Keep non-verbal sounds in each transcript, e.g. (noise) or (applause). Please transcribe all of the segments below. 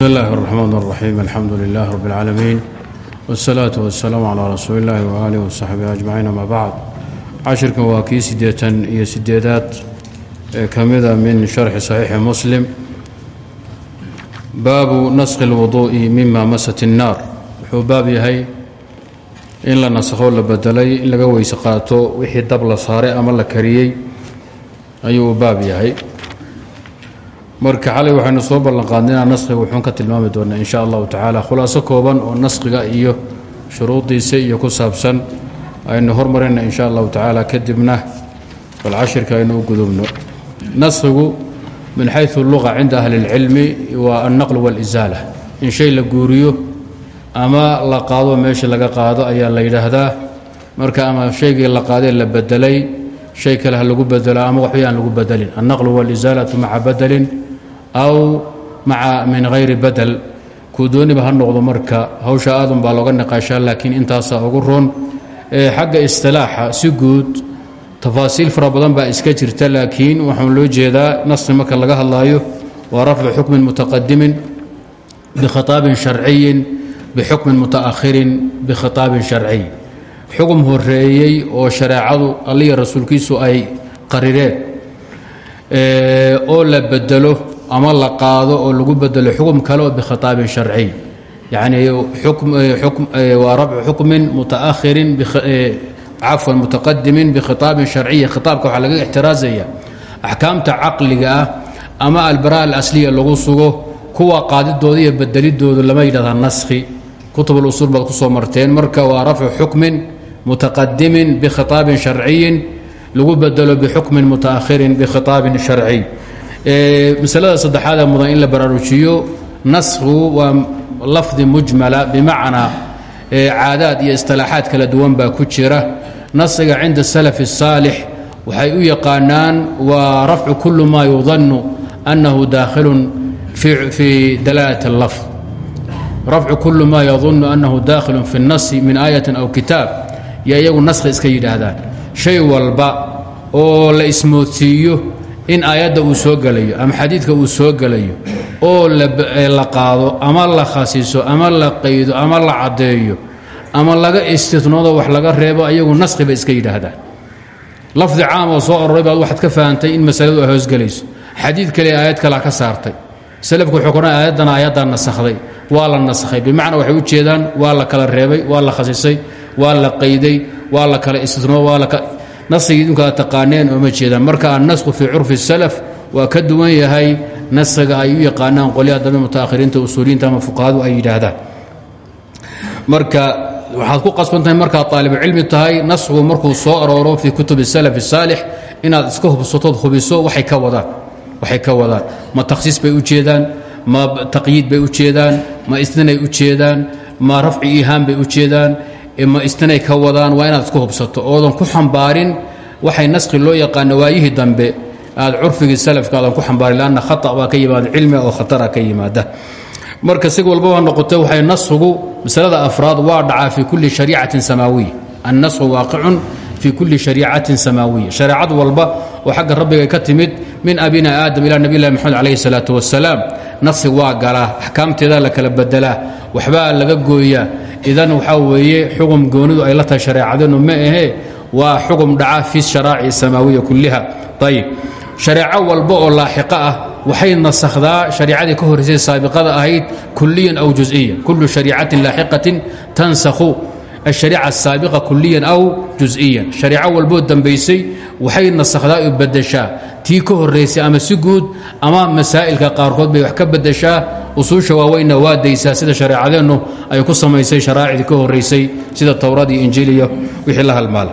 بسم الله الرحمن الرحيم الحمد لله رب العالمين والصلاة والسلام على رسول الله وآله وصحبه أجمعين أما بعد cashirkan waa kii siddeetan iyo sideedaad ee ka mida min sharxi saxiixi muslim baabu naskhi اlwuduu'i mima masat الnaar wuxuu baab yahay in la naskho la bedelay in laga weyse qaato wixii dab la saaray ama la kariyey ayuu u baab yahay marka xalay waxaynu soo ballanqaadna inaan naskiga wuxuun ka tilmaami doonaa in allahu tacaala. Khulaaso kooban oo naskiga iyo shuruudiisa iyo ku saabsan aynu hormarina in allahu tacaala kadibna bal aynu u gudubno. Naskigu min xayu luqa cinda ahli اlcilmi waa alnaql waalisaala in shay la guuriyo ama la qaado meeshii laga qaado ayaa la yidhaahdaa. Marka ama shaygii la qaadee la bedelay shay kale ha lagu bedelo ama waxbay aan lagu bedelin. Alnaqlu wاlisaalatu maca bedelin aw maca min hayri badel kuu dooniba ha noqdo marka hawsha aadan baa looga niqaashaa laakiin intaasaa ugu roon. Xagga istilaaxa si guud tafaasiil fara badan baa iska jirta laakiin waxaan loo jeedaa naski marka laga hadlaayo waa rafcu xukmin mutaqadimin bikhitaabin sharciyin bixukmin mutaakhirin bikhitaabin sharciy xukm horeeyey oo shareecadu alliya rasuulkiisu ay qarireen oo la bedelo ama la qaado oo lagu bedelo xukm kale oo bikhitaabin sharciy yani waa rabcu xukmin mutaakhirin cafwan mutaqadimin bikhitaabin sharciya khitaabka waxaa laga ixtiraazaya axkaamta caqliga ah ama albara alasliya lagu sugo kuwa qaadidooda iyo bedelidoodu lama yidhahda naskhi. Kutub usuul baad ku soo marteen. Marka waa rafcu xukmin mutaqadimin bikhitaabin sharciyin lagu bedelo bixukmin mutaakhirin bikhitaabin sharciy masalada saddexaadee mudan in la baraarujiyo naskhigu waa lafdi mujmala bimacnaa caadaad iyo istilaaxaad kala duwan baa ku jira nasiga cinda salaf الsaalix waxay u yaqaanaan waa rafcu kulu ma yudanu annahu daakhilun fi dalaalat اlafd rafcu kulu ma yadunu annahu daakhilun fi الnasi min aayatin aw kitaab yo iyagu naskhi iska yidhaahdaan shay walba oo la ismoodsiiyo in aayadda uu soo gelayo ama xadiidka uu soo gelayo oo la qaado ama la khasiso ama la qaydo ama la caddeeyo ama laga istinoodo wax laga reebo ayagu naskhi iska yidhaahdaan. Lafdi caam oo soo aroray baad ka fahamtay in masaladu ay hoosgelayso xadiid kale aayad kalea ka saartay. Salafku wuxuu kohan aayaddana aayaddaa nasakhday waa la naskhay bimacnaa waxay u jeedaan waa la kala reebay waa la khasisay waa la qayday waa la kala istinoodo waa naskigii idinkaa taqaaneen ooma jeedaan. Marka annasku fii curfi salaf waa ka duwan yahay naskiga ay u yaqaanaan qolyaha dambe mutaakhiriinta usuuliyiinta ama fuqahadu ay yidhaahdaan. Marka waxaad ku qasbantahay markaad aalibulcilmi tahay nasku markuu soo arooro fii kutubi salaf saalix inaad iska hubsatood hubiso waxay ka wadaan waxay ka wadaan. Ma takhsiis bay u jeedaan ma taqyiid bay u jeedaan ma isninay u jeedaan ma rafci ihaan bay u jeedaan ma istinay ka wadaan waa inaad isku hubsato. Oodan ku xambaarin waxay naskhi loo yaqaano waayihii dambe aad curfigii salafka aadan ku xambaarin lanna khata baa ka yimaada cilmiga oo khatara ka yimaada. Marka si walbaba noqote waxay nasku masalada afraad waa dhacaa fii kulli shariicatin samaawiya annasku waaqicun fii kulli shariicatin samaawiya shareecad walba oo xagga rabbiga ka timid min abina aadam ilaa nabiy llahi moxamed calayhi salaatu wasalaam nasi waa galaa axkaamteeda la kala bedelaa waxbaa laga gooyaa idan waxaa weeye xugum goonidu ay la tahay shareecadeennu ma ahee waa xugum dhaca fi sharaaci samaawiya kulliha. Ayib shareeco walba oo laaxiqo ah waxay nasakhdaa shariicadii ka horraysay saabiqada ahayd kuliyan aw juز'iyan kullu shariicatin laaxiqatin tansakhu ashariica asaabiqa kuliyan aw juز'iyan shareeco walboo dambaysay waxay nasakhdaa oo bedeshaa tii ka horraysay ama si guud ama masaa'ilka qaarkood bay wax ka bedeshaa usuusha waaweynna waa daysaa sida shareecadeennu ay ku samaysay sharaa'icdii ka horraysay sida towrad iyo injiil iyo wixii la halmaala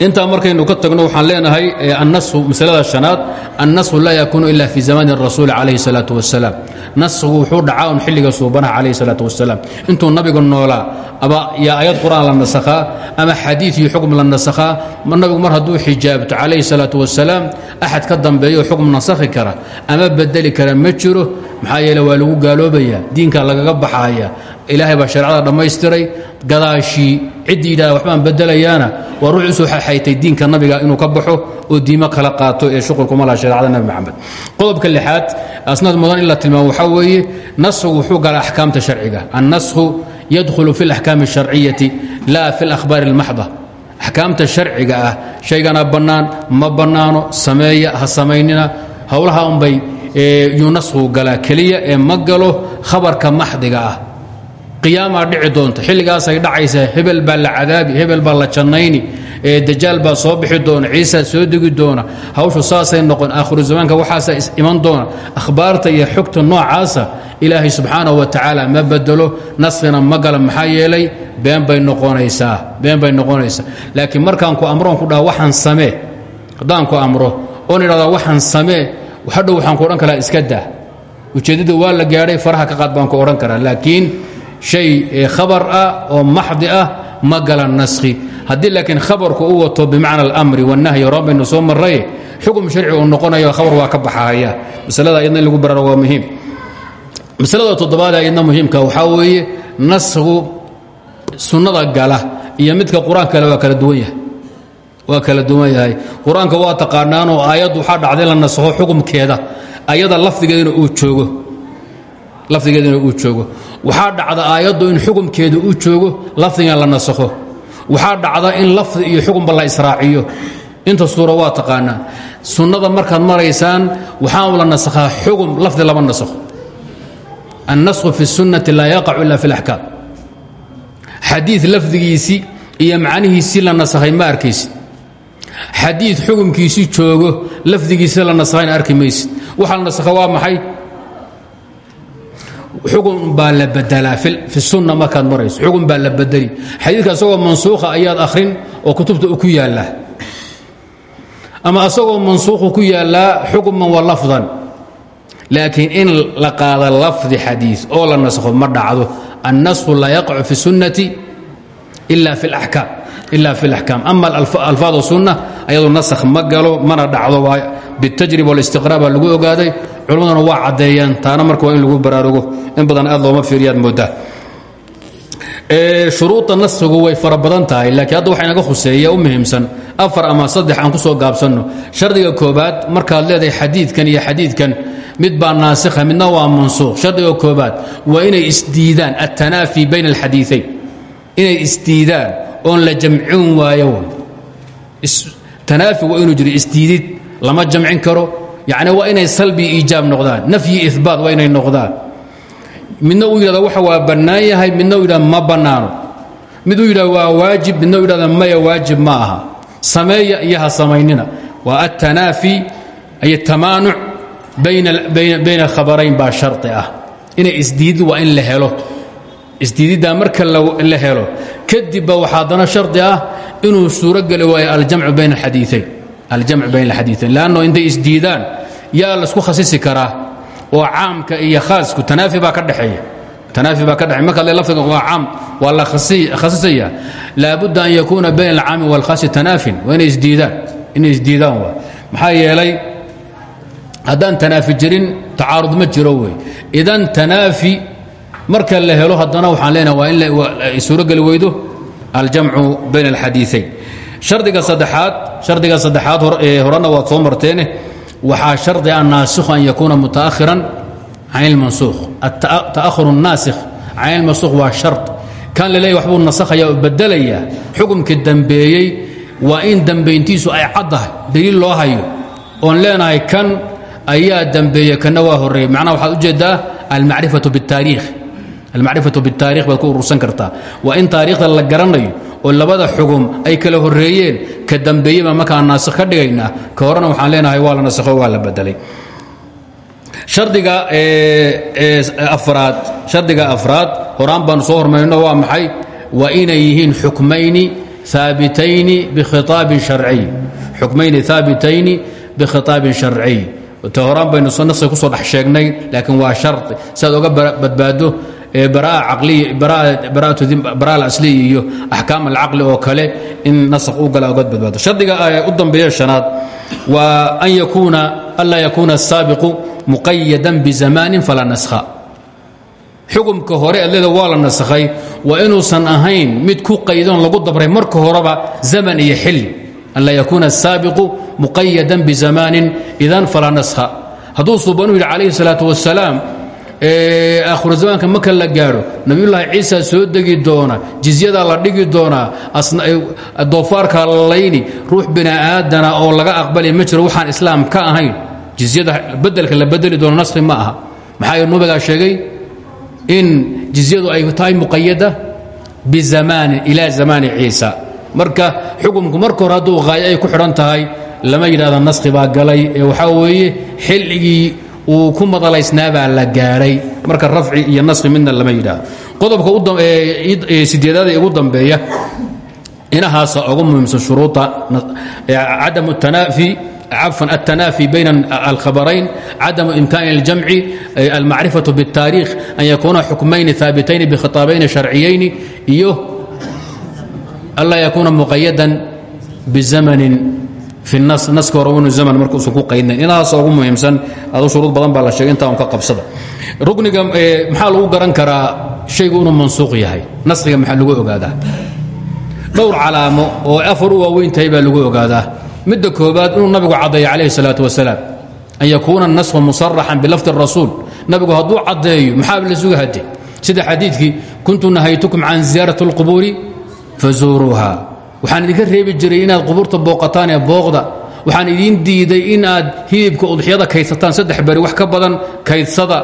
intaa markaynu ka tagno waxaan leenahay annasu masalada shanaad annasku laa yakuunu ila fi zamani rasuuli calayhi salaatu wasalaam nasku wuxuu dhacaa un xilliga suubanaha calayhi salaatu wasalaam intuu nabiga noolaa aba yaa ayad qur'aan la nasakhaa ama xadiid iyo xukm la nasakhaa nabigu mar hadduu xijaabto calayhi salaatu wasalaam axad ka dambeeyo xukm nasakhi kara ama bedeli kara ma jiro maxaa yeele waa lagu gaaloobayaa diinkaa lagaga baxaaya. Ilaahay baa shareecada dhammaystiray gadaashii ciddii yidhahda waxbaan bedelayaana waa ruux u soo xaxaytay diinka nabiga inuu ka baxo oo diimo kala qaato ee shuqulkuma laha shareecada nabi moxamed qodobka lixaad asnaad mudan in la tilmaamo waxaa weeye nasku wuxuu galaa axkaamta sharciga. Annasku yadkhulu fi alaxkaami alsharciyati la fi alahbaari almaxda. Axkaamta sharciga ah shayganaa bannaan ma bannaano sameeya ha samaynina howlaha unbay yuu nasku galaa keliya ee ma galo khabarka maxdiga ah. Qiyaamaa dhici doonta xilligaasay dhacaysaa hebel baa la cadaabi hebel baa la jannayni dajaal baa soo bixi doona ciisaa soo degi doona. Hawshu saasay noqon aakhiru zamaanka waxaasa iman doona. Akhbaarta iyo xogta noocaasa ilaahay subxaanahu wa tacaala ma bedelo naskhina ma gala maxaa yeelay been bay noqonaysaa been bay noqonaysaa. Laakiin markaan ku amroon ku dhaha waxaan samee haddaan ku amro oon idhahdaa waxaan samee hadhow waxaan ku odhan karaa iska dah ujeeddada waa la gaadhay faraha ka qaad ku odhan karaa. Laakiin shay khabar ah oo maxdi ah ma gala naskhi. Haddii laakiin khabarku u wato bimacna alamri wannahyi horan baynu soo marray xukum sharci uu noqonayo khabar waa ka baxahaya masalada iyadna lagu bararo waa muhiim. Masalada toddobaad iyadna muhiimka waxaa weeye naskhigu sunnada gala iyo midka qur'aanka kale waa kala duwan yahay waa kala duwan yahay. Qur'aanka waa taqaanaanoo aayaddu waxaa dhacday la nasakho xukumkeeda ayada lafdigeedana uu joogo. Lafdigeedana uu joogo. Waxaa dhacda aayaddu in xukumkeeda uu joogo lafdigan la nasakho waxaa dhacda in lafdi iyo xukunba la israaciyo. Inta suura waa taqaanaa. Sunnada markaad maraysaan waxaan la nasakhaa xugum lafdi lama nasakho annasku fi sunnati laa yaqacu ila fi اlaxkaam xadiid lafdigiisii iyo macnihiisii la nasakhay ma xadiid xukumkiisii joogo lafdigiisi la nasakhayna arki maysid. Waxa la nasakha waa maxay? Xugun baa la bedelaa fi sunna markaad marayso. Xugun baa la bedeli xadiidka asagoo mansuukha ayaad akhrin oo kutubta ku yaallaa ama asagoo mansuukhu ku yaallaa xukman wa lafdan. Laakiin in la qaada lafdi xadiid oo la naskho ma dhacdo. Annasku laa yaqacu fi sunnati ila fi اlaxkaam ila fi اlaxkaam ama alfaad sunna ayadoo nasakh ma galo mana dhacdo bitajriba walistiqraa baa lagu ogaaday culimmaduna waa caddeeyeen taana marka in lagu baraarugo in badan aad looma fiiriyaad moodaa shuruuda naskigu way fara badan tahay laakiin hadda waxa inaga khuseeya u muhiimsan afar ama saddex aan ku soo gaabsanno shardiga koobaad markaad leedahay xadiidkan iyo xadiidkan mid baa naasikha midna waa mansuuq shardiga koobaad waa inay isdiidaan altanaafi bayna alxadiiayn inay isdiidaan oon la jamcin waayo tanaafi waa inuu jiro isdiidid lama jamcin karo. Yacni waa inay salbi iijaab noqdaan nafyi ibaat waa inay noqdaan. Midna uu yidhahda waxa waa bannaan yahay midna uu yidhahda ma bannaano. Mid uu yidhahda waa waajib midna uu yidhahda maya waajib ma aha. Sameeya iyo ha samaynina. Waa altanaafi ay tamaanuc bayna alkhabarayn baa shardi ah. Inay isdiidid waa in la helo. Isdiididdaa marka la helo kadibba waxaa haddana shardi ah inuu suuro geli waayo aljamcu bayna alxadiiayn leanno intay isdiidaan yaa la isku khasisi karaa oo caamka iyo khaasku tanaafi baa ka dhexeeya. Tanaafi baa ka dhexeeya. Marka le lafdiga waa caam waa la khasisaya. Laabudda an yakuuna bayna alcaami waalkhaasi tanaafin. Waa inay isdiidaan inay isdiidaan waa. Maxaa yeelay haddaan tanaafi jirin tacaarud ma jiro wey. Idan tanaafi marka la helo haddana waxaan leenaha waa in suurogeli weydo aljamcu bayn alxadiiayn shardiga saddexaad shardiga saddexaad horena waad soo marteene waxaa shardi ah a naasikhu an yakuuna mutaahiran can ilmansuukh ta'ahur naasikh can ilmansuukh waa shar kan laleeya waxbuu nasakhaya oo bedelaya xukumkii dambeeyey waa in dambayntiisu ay caddahay daliil loo hayo. Oon leenahay kan ayaa dambeeye kanna waa horreeyey. Macnaha waxaad ujeeddaa almacrifatu bاtaariikh almacrifatu biاtaarikh baad ku urursan kartaa. Waa in taariikhda la garanayo oo labada xugum ay kala horeeyeen ka dambeeyeba markaan naasikh ka dhigaynaa. Ka horena waxaan leenahay waa la nasakho waa la bedelay hardiga afraad shardiga afraad horaan baanu soo hormarino waa maxay? Waa inay yihiin xukmayni aabitayni bikhiaabin harciy xukmayni haabitayni bikhiطaabin sharciy te horaan baynu nasiga ku soo dhex sheegnay laakiin waa shardi si aad oga badbaado bara asliya iyo axkaam alcaqli oo kale in nasakh u gala oga badbaado. Shardiga u dambeeya shanaad waa an yakuuna anlaa yakuuna asaabiqu muqayadan bizamaanin falaa naskha. Xukumka hore adleda waa la nasakhay waa inuusan ahayn mid ku qaydoon lagu dabray marka horeba zaman iyo xilli. An laa yakuuna asaabiqu muqayadan bizamaanin idan falaa naskha. Hadduu suubanu yidhi calayhi salaatu wasalaam aakhiru zamaanka marka la gaadho nabiyullaahi ciisa soo degi doona jizyadaa la dhigi doonaa doofaarkaa la layni ruux bini aadana oo laga aqbali ma jiro waxaan islaam ka ahayn jizyada bedelka la bedeli doono naskhi ma aha. Maxaa nabigaa sheegay in jizyadu ay tahay muqayada bizamaanin ilaa zamaani ciisa. Marka xukumku marka hore hadduu haayo ay ku xidhan tahay lama yidhahda naskhi baa galay ee waxaa weeye xilligii uu ku madalaysnaabaa la gaadhay marka rafci iyo naskhi midna lama yidhaahdo qodobka sideedaada ugu dambeeya inahaasa ugu muhiimsan shuruuda cadam tanaafi عفوا التنافي بين الخبرين عدم إمكان الجمع المعرفة بالتاريخ أن يكون حكمين ثابتين بخطابين شرعيين إيه ألا يكون مقيدا naska hore inu zaman markuusan ku qaydnayn inahaasoo ugu muhiimsan adu shuruud badan baa la sheegay intaa un ka qabsada rukniga maxaa lagu garan karaa shaygu inuu mansuuq yahay naskhiga maxaa lagu ogaadaa dhowr calaamo oo afar u waaweyn tahay baa lagu ogaadaa midda koobaad inuu nabigu caddeeyo calayhi salaatu wasalaam an yakuuna nasku musaraxan bilafdi rasuul nabigu hadduu caddeeyo maxaab la sugahade sida xadiidkii kuntu nahaytukum can ziyaarati اlqubuuri fazuuruuha waxaan idinka reebi jiray inaad qubuurta booqataan ee booqda. Waxaan idiin diiday inaad hilibka udxiyada kaydsataan saddex beri wax ka badan kaydsada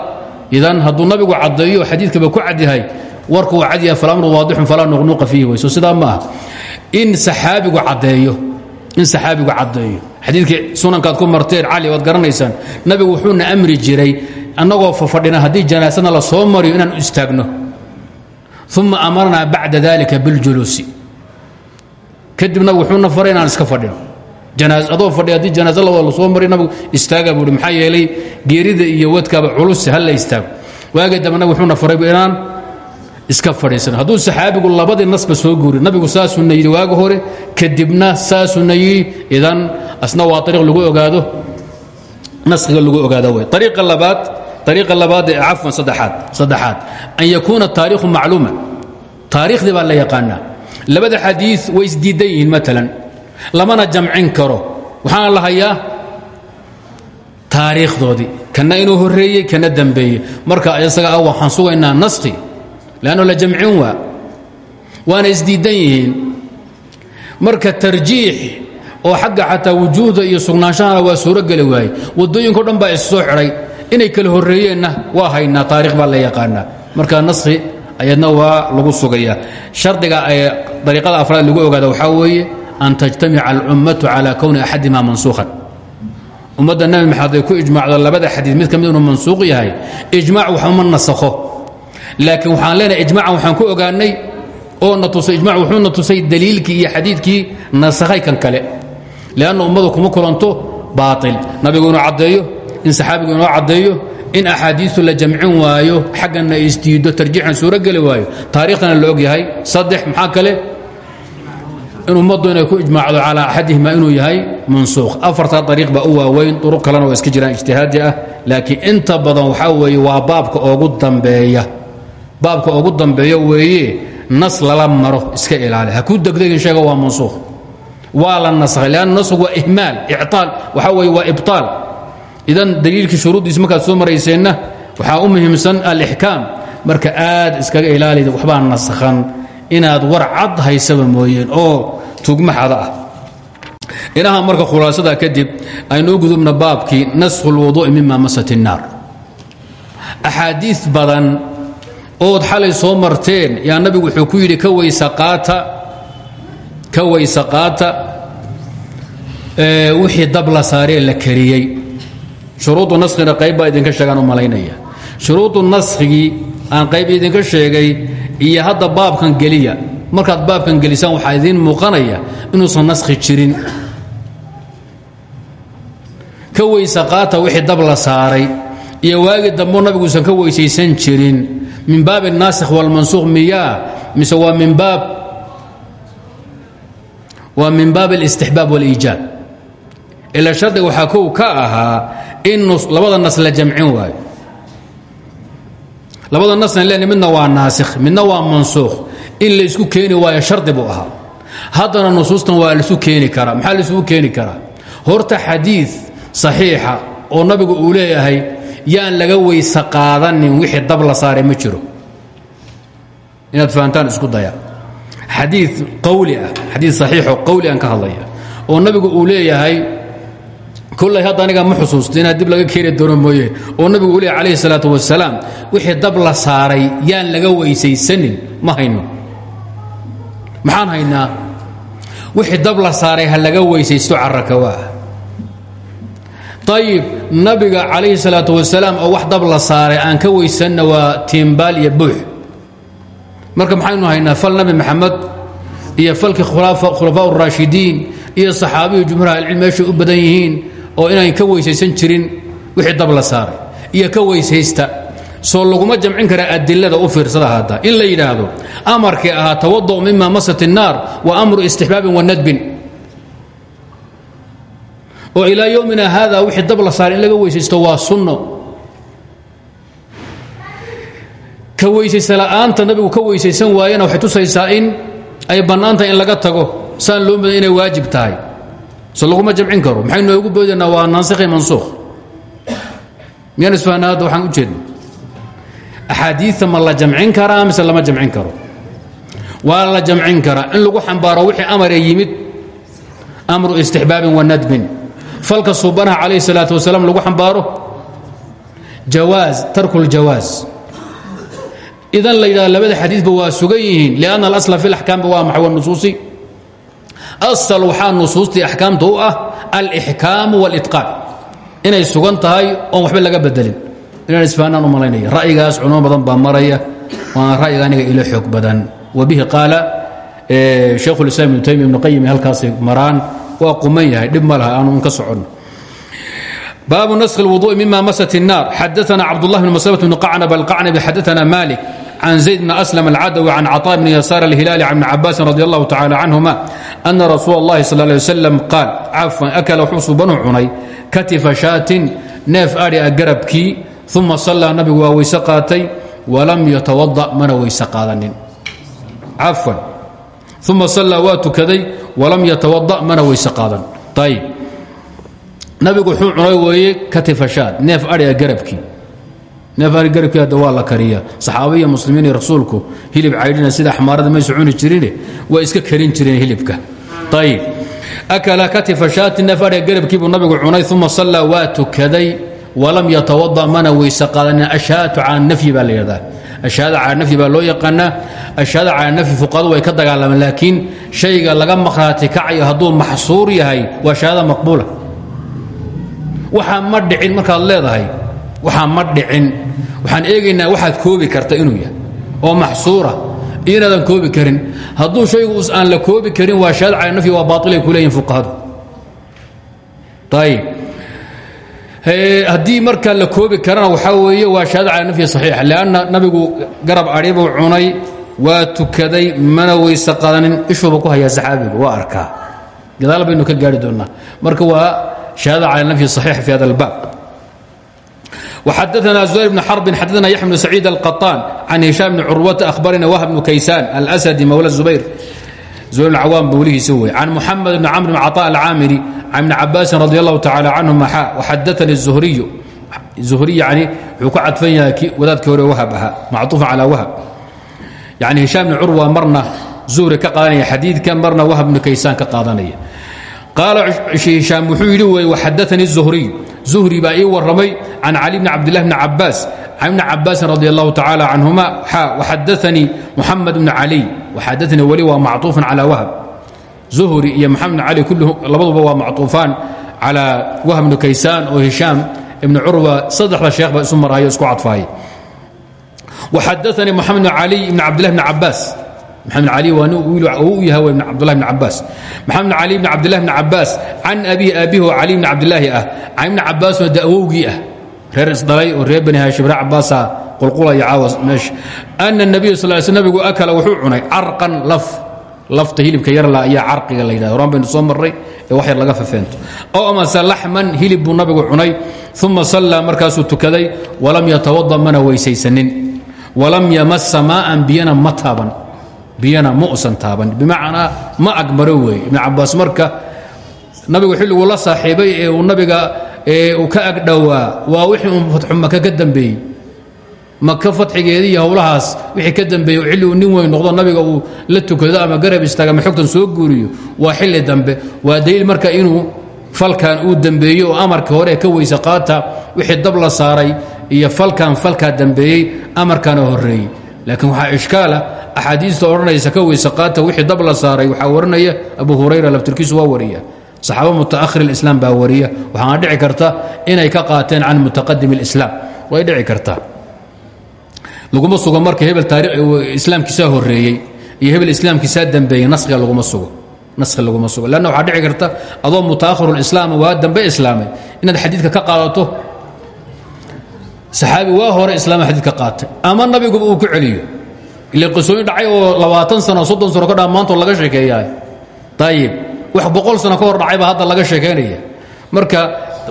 idan hadduu nabigu caddeeyo xadiidkaba ku cadyahay warku waa cadyahay falamru waadixun falaa nuqnuuqa fiihi. Weyso sidaa ma ah in saxaabigu caddeeyo in saxaabigu caddeeyo. Xadiidkii sunankaad ku marteen cali waad garanaysaan. Nabigu wuxuuna amri jiray annagoo fafadhina haddii janaasana la soo mariyo inaan istaagno uma amarnaa bacda dalika biاljuluusi kadibna wuxuuna faray inaan iska fadhino. Adoo fadhi haddii janaaso la wada soo mariyo nabigu istaaga buuhi maxaa yeelay geerida iyo wadkaaba culus ha la istaago. Waagii dambena wuxuuna faraybu inaan iska fadhiisan hadduu saxaabigu labadii nasba soo guuri nabigu saasuuna yidhi waaga hore kadibna saasuuna yidhi idan asna waa ariiq lagu ogaado naskiga lagu ogaado wey ariiqa labaad ariiqa labaad ee cafwan saddexaad saddexaad. An yakuuna taariikhu macluuma taariikhdii baa la yaqaanaa labada xadii way isdiidan yihiin maalan lamana jamcin karo. Waxaana la hayaa taariikhdoodii. Kana inuu horeeyey kana dambeeyey. Marka isaga ah waxaan sugaynaa naskhi lanno la jamcin waa. Waana isdiidan yihiin. Marka tarjiix oo xagga xataa wujuuhda iyo sugnaanshahana waa suuro geli waaye waddooyinko dhan baa issoo xidhay. Inay kala horreeyeenna waa haynaa taarikh baa la yaqaanaa. Marka naskhi ayadna waa lagu sugayaa. Shardiga ee dariiqada afraad lagu ogaada waxaa weeye an tajtamica alummatu cala kowni axadima mansuukhan ummadda nabi maxamed ku ijmaacdo labada xadiid mid ka mid inuu yahay ijmaac waxuma nasakho. Laakiin waxaan leenahay ijmacan waxaan ku ogaanay oo na tusay ijmac wuxuu na tusay daliilkii iyo xadiidkii nasakhay kan kale. Leanna ummadu kuma kulanto baail nabigu inuu caddeeyo in saxaabigu inoo caddeeyo in axaadiistu la jamcin waayo xaggana isdiido tarjiixan suuro geli waayo. Taariikhdana la og yahay saddex maxaa kale? In ummaddu inay ku ijmaacdo calaa axadihima inuu yahay mansuukh. Afartaa ariiq baa u waaweyn. Duruq kalena waa iska jiraan ijtihaadi ah. Laakiin inta badan waxaa weeye waa baabka ugu dambeeya. Baabka ugu dambeeya weeye nas lala maro iska ilaali. Ha kuu degdegin sheega waa mansuukh. Waa la nasakhay leanna nasku waa ihmaal ictaal. Waxaa weeye waa ibtaal idan daliilkii shuruuddiis markaad soo marayseenna waxaa u muhiimsan alixkaam. Marka aad iskaga ilaalid waxbaa nasakhan. Inaad war cad haysaba mooyeen oo tugmaxada ah. Inaha marka khulaasada kadib aynu u gudubna baabkii naskhu lwuduu'i mima masat الnaar axaadii badan ood xalay soo marteen yaa nabigu wuxuu ku yidhi ka ka waysaqaata wixii dab la saaree la kariyey shuruudu naskina qayb baa idinka sheegaan u malaynaya shuruudu naskigii aan qayb idinka sheegay iyo hadda baabkan geliya markaad baabkan gelisaan waxaa idiin muuqanaya inuusan naskhi jirin ka weysaqaata wixii dab la saaray iyo waagii dambo nabiguusan ka weysaysan jirin min baab الnaasikh wاlmansuuq miyaa mise waa min baab waa min baab اlاstixbaab wاliijaab ila shardiga waxaa kow ka ahaa in labada nas la jamcin waayo. Labada nasna len midna waa naasikh midna waa mansuukh in laysku keeni waayo shardi buu ahaa. Haddana nusuustan waa laisu keeni karaa. Maxaa laisugu keeni karaa? Horta xadiid saxiixa oo nabigu uu leeyahay yaan laga weyse qaadanin wixii dab la saaray ma jiro. Inaad fahantaan isku daya. Xadii qawli ah xadii qawli aan ka hadlaya oo nabigu uu leeyahay kollay hadda aniga ma xusuusto inaad dib laga keeni doono mooye oo nabigu leeyahy calayhi salaatu wasalaam wixii dab la saaray yaan laga weysaysanin ma hayno. Maxaan haynaa? Wixii dab la saaray ha laga weysaysto carrakawaa ayib nabiga calayhi salaatu wasalaam oo wax dab la saaray aan ka weysanna waa tiimbaal iyo buux. Marka maxaynu haynaa? Fal nabi maxamed iyo falkii khulafaa اraashidiin iyo saxaabiyu jumhuur ahlicilm meeshay u badan yihiin oo inayn ka weysaysan jirin wixii dab la saaray iyo ka weysaysta soo laguma jamcin kara adilada u fiirsada hadda. In la yidhaahdo amarkii ahaa tawado mima masat الnaar wa amru istixbaabin wanadbin oo ilaa yowmina haada wixii dab la saaray in laga weysaysto waa sunno. Ka weysaysa la'aanta nabigu ka weysaysan waayana waxay tusaysaa in ay bannaantahay in laga tago saan loo inay waajib tahay so laguma jamcin karo. Maxay noogu boodaynaa waa naasikhi mansuukh. Miyaan isfahna hadda waxaan u jeedna axaadiidta ma la jamcin karaa mise lama jamcin karo? Waa la jamcin karaa. In lagu xambaaro wixii amar ee yimid amru istixbaabin wa nadbin. Falka suubanaha calayhi salaatu wasalaam lagu xambaaro? Jawaaz tarku ljawaaz idan la yidhahdo labada xadiidba waa sugan yihiin lianna alasla fi laxkaamba waa maxay wanusuusi asal waxaa nusuustii axkaamta u ah alixkaamu walitqaan inay sugan tahay oon waxba laga bedelin inaan isfahanaan u malaynaya ra'yigaas culimo badan baa maraya waana ra'yiga aniga ilo xoog badan wa bihi qaala shaykhu lislam ibnu taymiya ibnu qayim halkaasay maraan waa quman yahay dhib ma laha aanu un ka soconno baabu naskh اlwuضuء mima masat الnar xadaثna cabdالlah bn masلمة bn qacnab alqacnabi xadaثna malik can zayd bn aslm alcadawi can caطa bn yasaar alhilaali can bn cabaasin radi allahu tacala canhuma ana rasuul اllahi sal lay waslam qaal cafwan akala wuxuusuu banu cunay katifa shaatin neef adhi a garabkii uma sallaa nabigu waa weyse qaatay walam yatawada mana weyse qaadanin cafwan uma sallaa waa tukaday walam yatawada mana weyse qaadan ayb nabigu wuxuu cunay weeye katifa shaat neef adhi a garabkii hadda waa la kariya saxaabiya muslimiin iyo rasuulku hilib caydhina sida axmaarada maysu cuni jirine waa iska karin jireen hilibka. Ayib akala katifa shaati neef adhiga garabkii buu nabigu cunay uma sallaa waa tukaday walam yatawada mana weyse qaadanin ashaatu cala nafyi baa la yidhahdaa. Ashaada cala nafyi baa loo yaqaanaa. Ashaada cala nafyi fuqadu way ka dagaalamaan laakiin shayga laga maqhraati kacayo hadduu maxsuur yahay waa shahaada maqbuula. Waxaa ma dhicin markaad leedahay waxaa ma dhicin. Waxaan eegaynaa waxaad koobi karta inuu yahay. Oo maxsuura. Iyo inaadan koobi karin. Hadduu shaygu aan la koobi karin waa shahaad cala nafyi waa baailay ku leeyihiin fuqahadu. Ayib haddii markaa la koobi karana waxaa weeye waa shahaada cala nafyi saxiixa leanna nabigu garab adhi buu cunay waa tukaday mana weyse qadanin. Ishuuba ku hayaa saxaabigu waa arkaa. Gadaal baynu ka gaari doonnaa. Marka waa shahaada cala nafyi saxiixa fi hada albaab وxadثna زهير بن حرب xadثna يحيى بن سعيد القطان عن هiشام بن cروة أخبرna وهب بن كيسان الأسدي mولى زبير زبير بن cwام bwlihiisa wey عن محمد بن عمر بن عطاء العاmري عن بن عabاس رضي الله تعالى عنهma xا وxadثnي الزهري زهري يعني wxuu ka cadfan yahay wadaadkii hore وhب ahaa macطوفa calى وhب يعني هiشام بن curوة marna zuhri ka qaadanaya xadiidka marna وhب بن kaysaan ka qaadanaya qaala hishaam wuxuu yidhi wey waxadaanii zuhriy zuhri. Baa ii warramay can cali bni cabdillahi bni cabaas can ibni cabaasin radi allahu tacaala canhuma xa waxadaanii muxamed bni caliy waxadaanii weli waa macطuufan calaa wahb. Zuhri iyo moxamed bni cali kulluhu labaduba waa macطuufaan calaa wahb bni kaysaan oo hishaam ibni curwa saddexda sheekh baa isu marhayo isku cadfaaya waxadaanii moxamed bni caliy ibni cabdillahi bni cabaas maxamed cali waa u yaha w cabdulahi bn cabaas maxamed cali bn cabdillahi bn cabaas can abihi aabihi oo cali bn cabdilaahi ah. Can ibni cabaasoo de awowgii ah. Reer isdhalay oo reer bani haashim reer cabaasa qulqulaya caawa meesha ana nabiy sal sl nabigu akala wuxuu cunay carqan laf. Lafta hilibka yarla ayaa carqiga la yidhahda horaan baynu soo marray ee wax yar laga fafeento ow amase laxman hilib buu nabigu cunay. Uma sallaa markaasuu tukaday. Walam yatawada mana weysaysanin. Walam yamasa maaan biyana ma taaban biyana ma usan taaban. Bimacnaa ma agmaro weeye ibn cabaas marka nabigu xilliguu la saaxiibay ee uu nabiga uu ka agdhowaa waa wixii uu fatxu maka ka dambeeyey. Maka fatxigeedii iyo wixii ka dambeeyey xilli uu nin weyn noqdo nabiga uu la tukado ama garab istaaga ama soo guuriyo waa xilli dambe. Waa daliil marka inuu falkan uu dembeeyey oo amarka hore ka weyse qaata wixii dab la saaray iyo falkan falkaa dambeeyey amarkana horreeyey. Laakiin waxaa ishkaala axaadiista odhanaysa ka weyse qaata wixii dab la saaray waxaa warinaya abu hurayra laftirkiisu waa wariya. Saxaaba mutaakhir اlislaam baa wariya. Waxaana dhici karta inay ka qaateen can mutaqadim اlislaam way dhici kartaa laguma sugo marka hebel islaamkiisaa horeeyey iyo hebel islaamkiisaa dembeeyey naskiga laguma sugo. Naski laguma sugo. Lanna waxaa dhici karta adoo mutaakhiru lislaam waa dambe islaamay inaad xadiidka ka qaadato saxaabi waa hore islaama xadiid ka qaatay. Ama nabiguba uu ku celiyo ile qisooyin dhacay oo labaatan sano soddon sano ka dhaa maantoo laga sheekeeyaa ayib wax boqol sano ka hor dhacayba hadda laga sheekaynaya marka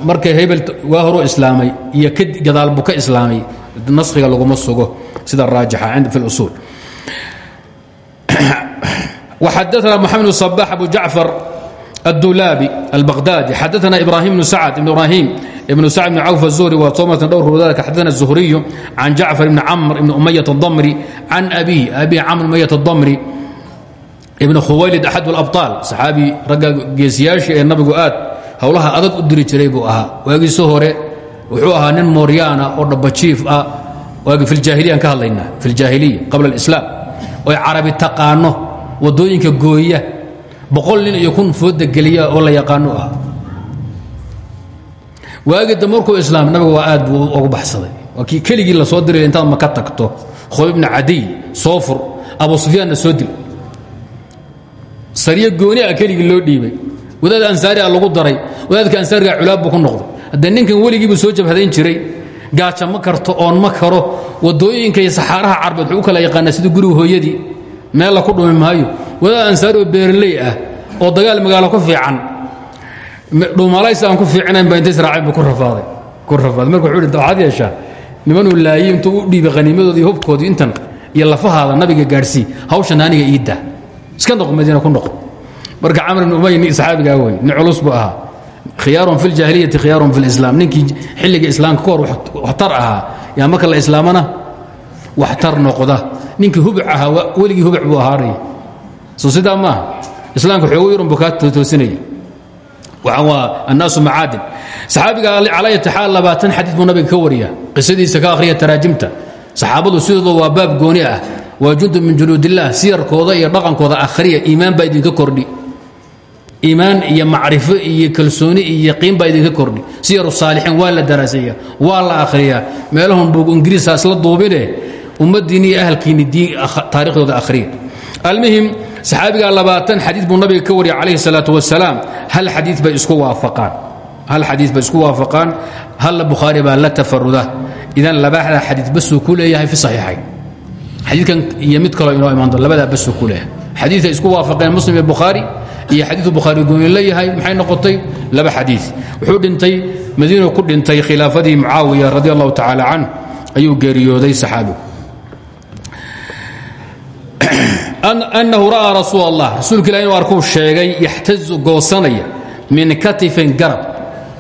marka hebel waa horu islaamay iyo gadaal bu ka islaamay naskhiga laguma sugo sida raajixa fi اlusul وxadثna محamed بن صباح أbu jaعفر الdulaabi البغdاdي xadثna إbrahيم بن سعد بن إbrahيم بن سعد بن cوف الزهري waa soo martan dhowr wadalka xadثna الزهري عن جaعفر بن cمر بن أمية الضمري عن أbيه أbي cمر أمية الضمري ibn khuwaylid axad اlabطaal saxaabi ragga geesiyaashii ee nabigu aad howlaha adag u diri jiray buu ahaa waagiiso hore wuxuu ahaa nin mooryaana oo dhabajiif ah waagi filjahiliyan ka hadlaynaa fi ljaahiliya qabla اlislaam oy carabi taqaano waddooyinka gooya boqol nin iyo kun fooda geliya oo la yaqaano ah waagi dambe markuu islaam nabigu waa aad buu ugu baxsaday. Waa kii la soo diray intaad maka tagto. Khoob ibna cadiy soofur abu sufyaanna soo dil sariyo gooni ah keligii loo dhiibay. Wadaad ansaari a lagu daray. Wadaadka ansaariga culaab buu ku noqday. Haddee ninkan weligiibuu soo jabhadayn jiray gaaja ma karto oon ma karo. Waddooyinka iyo saxaaraha carbeed wuxuu u kala yaqaanaa sida guriga hooyadii. Meella ku dhumi maayo. Wadaad ansaari oo beeraley ah oo dagaal magaalo ku fiican dhuumalaysi aan ku fiicinayn baa inta israaciil buu ku rafaaday ku rafaaday. Marka wuxuu hi waxaad yeeshaa nimanuu laayey intuu u dhiibay khaniimadoodii hubkoodii intan iyo lafahaada nabiga gaadhsii hawshan aniga iidda iska noq madiina ku noqo. Marka camr ibn umay nin saxaabigaa wey nin culus buu ahaa. Khiyaarun fi ljaahiliyati khiyaarun fi lislaam ninkii xilliga islaamka ka hor waxtar ahaa. Yaa marka la islaamana waxtar noqda. Ninkii hubuc ahaa weligii hubuc buu ahaanaya soo sidaa maaha. Islaamka xoogo yarun buu kaa toosinaya annaasu macaadin saxaabiga calayati xaal labaatan xadiid buu nabiga ka wariya qisadiisa ka akhriya taraajimta saxaabadu sidooda waa baab gooni ah waa jundub min junuudillaah siyarkooda iyo dhaqankooda akhriya iimaan baa idinka kordhi iimaan iyo macrifo iyo kalsooni iyo yaqiin baa idinka kordhi siyaru saalixiin waa la daraaseeya waa la akhriyaa meelahun buug ingiriisaa isla duubine ummaddiinni iyo ahalkiinni taarikhdooda akhriya almuhim saxaabigaa labaatan xadiid buu nabiga ka wariyay calayhi salaatu wasalaam hal xadiid bay isku waafaqaan. Hal xadiid bay isku waafaqaan halla bukhaari baa la tafaruda idan labaxda xadiid basuu ku leeyahay fi saxiixayn xadiidkan iyo mid kaloo inoo imaan doon labadaa basuu ku leeyahay. Xadiiday isku waafaqeen muslim iyo bukhaari iyo xadiiu bukhaari gooni leeyahay maxay noqotay? Laba xadii wuxuu dhintay madiinu ku dhintay khilaafadii mucaawiya radi allahu tacaala can ayuu geeriyooday saxaabigu annahu ra'aa rasuul allah rasuulka ilah inuu arkuu sheegay yaxtazu goosanaya min katifin garab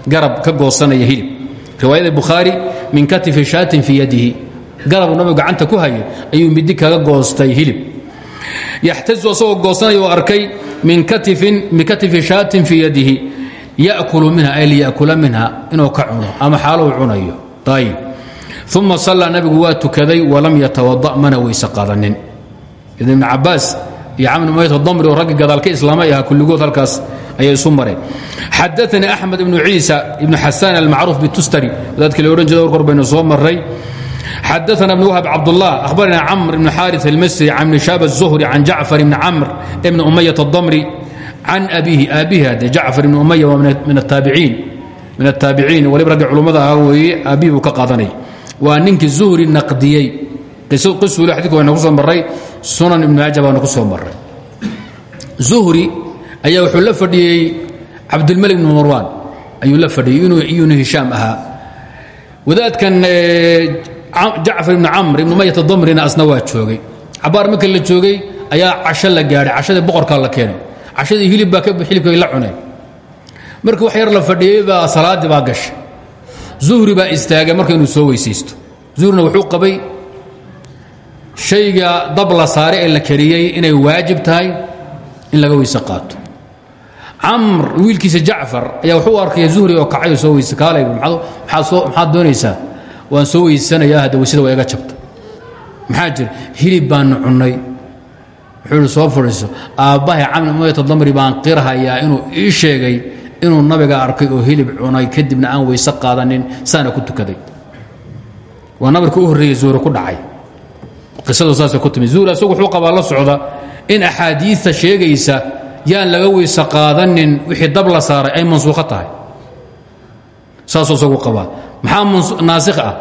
garab ka goosanaya hilib riwaayada bukhaari min katifi shaatin fii yadihi garabuu nabigu gacanta ku hayay ayuu midi kaga goostay hilib yaxtazu asagoo goosanaya oo arkay min katifi shaatin fii yadihi yakulu minha ay liyakula minha inuu ka cuno ama xaalou cunayo ayib uma sallaa nabigu waa tukaday walam yatawada mana weyse qaadanin ibn cabaas iyo camr mayt damri oo raggi gadaal ka islaamay ahaa kulligood halkaas ayay isu mareen xadaanii axmed ibnu ciisa ibnu xasaan almacruuf bitustari wadaadkii la odhan jira warkor baynu soo maray xadaثna بن whب cabdالlah أhbarna cmr بن xاriث الmsri can بn shaab الزhri can jacfar بn cmr bn umayaة الdmri can abihi aabihi ade jacfar ibn umaya waa min الtaabiciin waliba ragga culummada ahaa weeye aabihi buu ka qaadanay waa ninkii zuhri naqdiyey qisule xadika wayna ku soo maray sunan ibn maaja baana ku soo maray zuhri ayaa wuxuu la fadhiyey cabdilmalik bn marwan ayuu la fadhiyey inuu hishaam ahaa. Wadaadkan jacfar ibni camr ibnu mayat damrina asna waa joogay. Cabaar marka la joogay ayaa casho la gaadhay cashadii boqorkaa la keenay. Cashadii hilib baa hilibkay la cuneen markii wax yar la fadhiyey baa salaaddii baa gashay. Zuhri baa istaagay marka inuu soo weysaysto. Zuhrina wuxuu qabay shayga dab la saaray ee la kariyey inay waajib tahay in laga weyse qaato. Camr wiilkiisa jacfar ayaa wuxuu u arkaya zuhri oo kacay oo soo weyse. Kaalay maxaad doonaysaa? Waan soo weysanayaa hadda weysada waa iga jabta. Maxaa hilib baanu cunnay. Wuxuu ihi soo fadhiiso. Aabbahay camr mayata damri baan qirhayaa inuu ii sheegay inuu nabiga arkay oo hilib cunay kadibna aan weyse qaadanin saana ku tukaday. Waa nabarka u horreeyey zuhri ku dhacay qisadu saasay ku timi zuhri asagu wuxuu qabaa la socda. In axaadiidta sheegaysa yaan laga weyse qaadanin wixii dab la saaray ay mansuukho tahay. Saasuu isagu qabaa maxaa naasikh ah?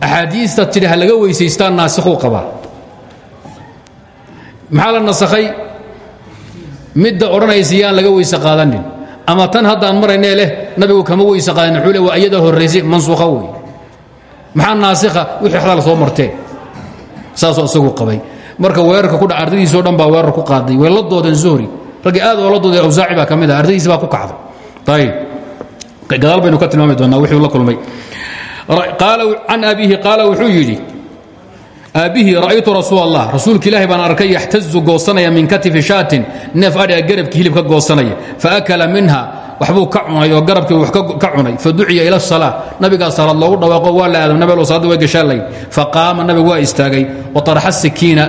Axaadiista tidhi ha laga weysaystaa naasikhuu qabaa. Maxaa la nasakhay? Midda odhanaysa yaan laga weyse qaadanin. Ama tan haddaan maraynee leh nabigu kama weyse qaadanin wuxuu le waa iyada horraysay mansuukha wey maxaa naasikha wixii xadaal soo marteen saasuu isagu qabay. Marka weerarka ku dha ardadiisoo dhan baa weerar ku qaaday. Way la doodeen zuhri. Raggii aad oo la doodeen awsaaci baa ka ah. Baa ku kacday. Ayib gadaal baynu ka tilmaami doonaa wixii la kulmay. Can abiihi qaala wuxuu yidhi aabbihii ra'aytu rasuul allah rasuulka arkay yaxtazu goosanaya min katifi shaatin. Neef adhiga garabkii hilib ka goosanaya faakala minha waxbuu ka cunay oo garabkii wax ka cunay. Faduciya ila salaa nabigaa salaad loogu dhawaaqo waa la aadam nabel salaadda way gashaalayn faqaama nabigu waa istaagay. Wa taraxa sikiina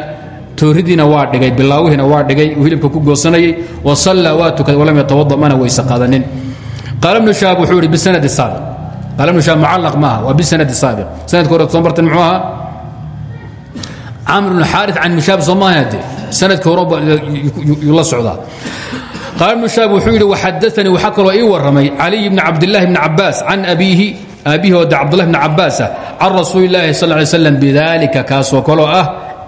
tooridiina waa dhigay bilaawihiina waa dhigay uu hilibka ku goosanayey wa sallaa waa tukaday walam yatawada mana weyse qaadanin. Qaala ibnu shaab wuxuu yidhi bisanadi saabiq. Qaala ibnu shaab mucallaq maaha. Waa bisanadi saabiq. Sanadka hore soo marteen muxuu ahaa? Camr bn xaari can ibn shaab soo maaha de sanadka hore la socdaa qaala ibnu shaab wuxuu yidhi waxadaanii waxaa kaloo ii warramay caliy bni cabdillahi bni cabaas can abiihi aabbihi oo de cabdullahi bni cabaasa can rasuuli illaahi sal ly slam bidaalika kaasoo kaloo ah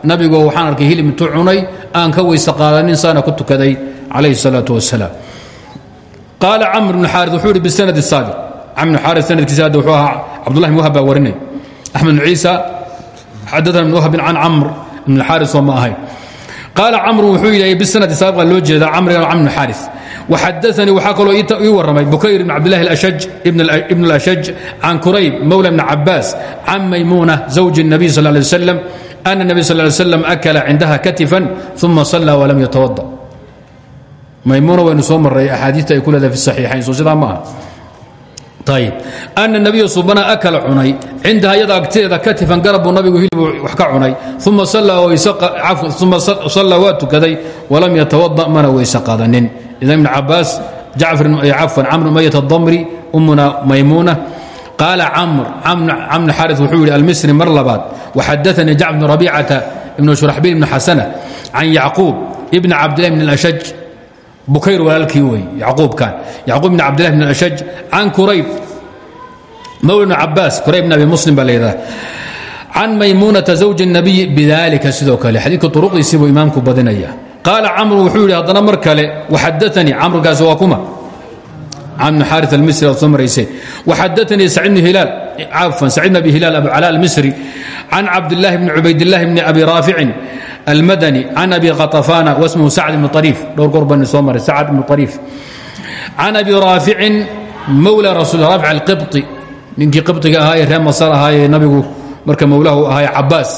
nabigoo waxaan arkay hilib intuu cunay aan ka weyse qaadanin saana ku tukaday calayhi salaatu wasalaam qaala camr bn xaari wuxuu yidhi bisanadi saabiq camr bn xaari sanadkiisa hadda wuxuu ahaa cabdullahi bn wahab baa warinay. Axmed bn ciisa xadaana bn wahbin can camr ibn xaaris oo ma ahayn qaal camru wuxuu yidhi bisanadi saabqa loo jeeda camrigan camr bn xaaris waxadaanii waxaa kaloo ii warramay bukayr ibn cabdillahi ibn alashaj can kurayb mowla bni cabaas can maymuuna zawji الnabiy sal lay wasalam ana nebiy sal lay slam akala cindaha katifan uma sallaa walam yatawada maymuuna waynu soo maray axaadiista ay ku leedahay fi saxiixayn soo sidaa ma aha ana nabiya subana akala cunay. Cindaha iyada agteeda katifan garab buu nabigu hilib wax ka cunay. Uma sallaa waa tukaday walam yatawada mana weyse qaadanin. Idan ibn cabaas cafan camr umayat adamri umuna maymuuna qaala camr camr xari wuxuu yidhi almisri mar labaad waxadaanii jacb bn rabicata ibn shuraxbiil ibn xasana can yacquub ibn cabdillahi bn ashaj bukayr walaalkii wey yacquubkan yacquub bn cabdillahi bn ashaj can kurayb mawla bn cabaas kurayb bn abi muslim baa layidhaha can maymuunata zawji الnabiy bidalika sidoo kale. Xadiidka turuqdiisii buu imaamku badinaya qaala camru wuxuu yidhi haddana mar kale waxadaanii camrukaasi waa kuma. Camr xari almisri aad soo marayseen waxadaanii sacid bn hilaal cafan sacid bn abi hilaal abu cala almisri can cabdillahi bni cubaydillahi bni abi raaficin almadani can abi khatafana wasmuhu sacd bni ariif dhowr goor bani soo maray sacd bni ariif can abi raaficin mowla rasul raafic alqibطi ninkii qibطiga ahaa ee reer masar ahaa ee nabigu marka mowlahu ahaa ee cabaas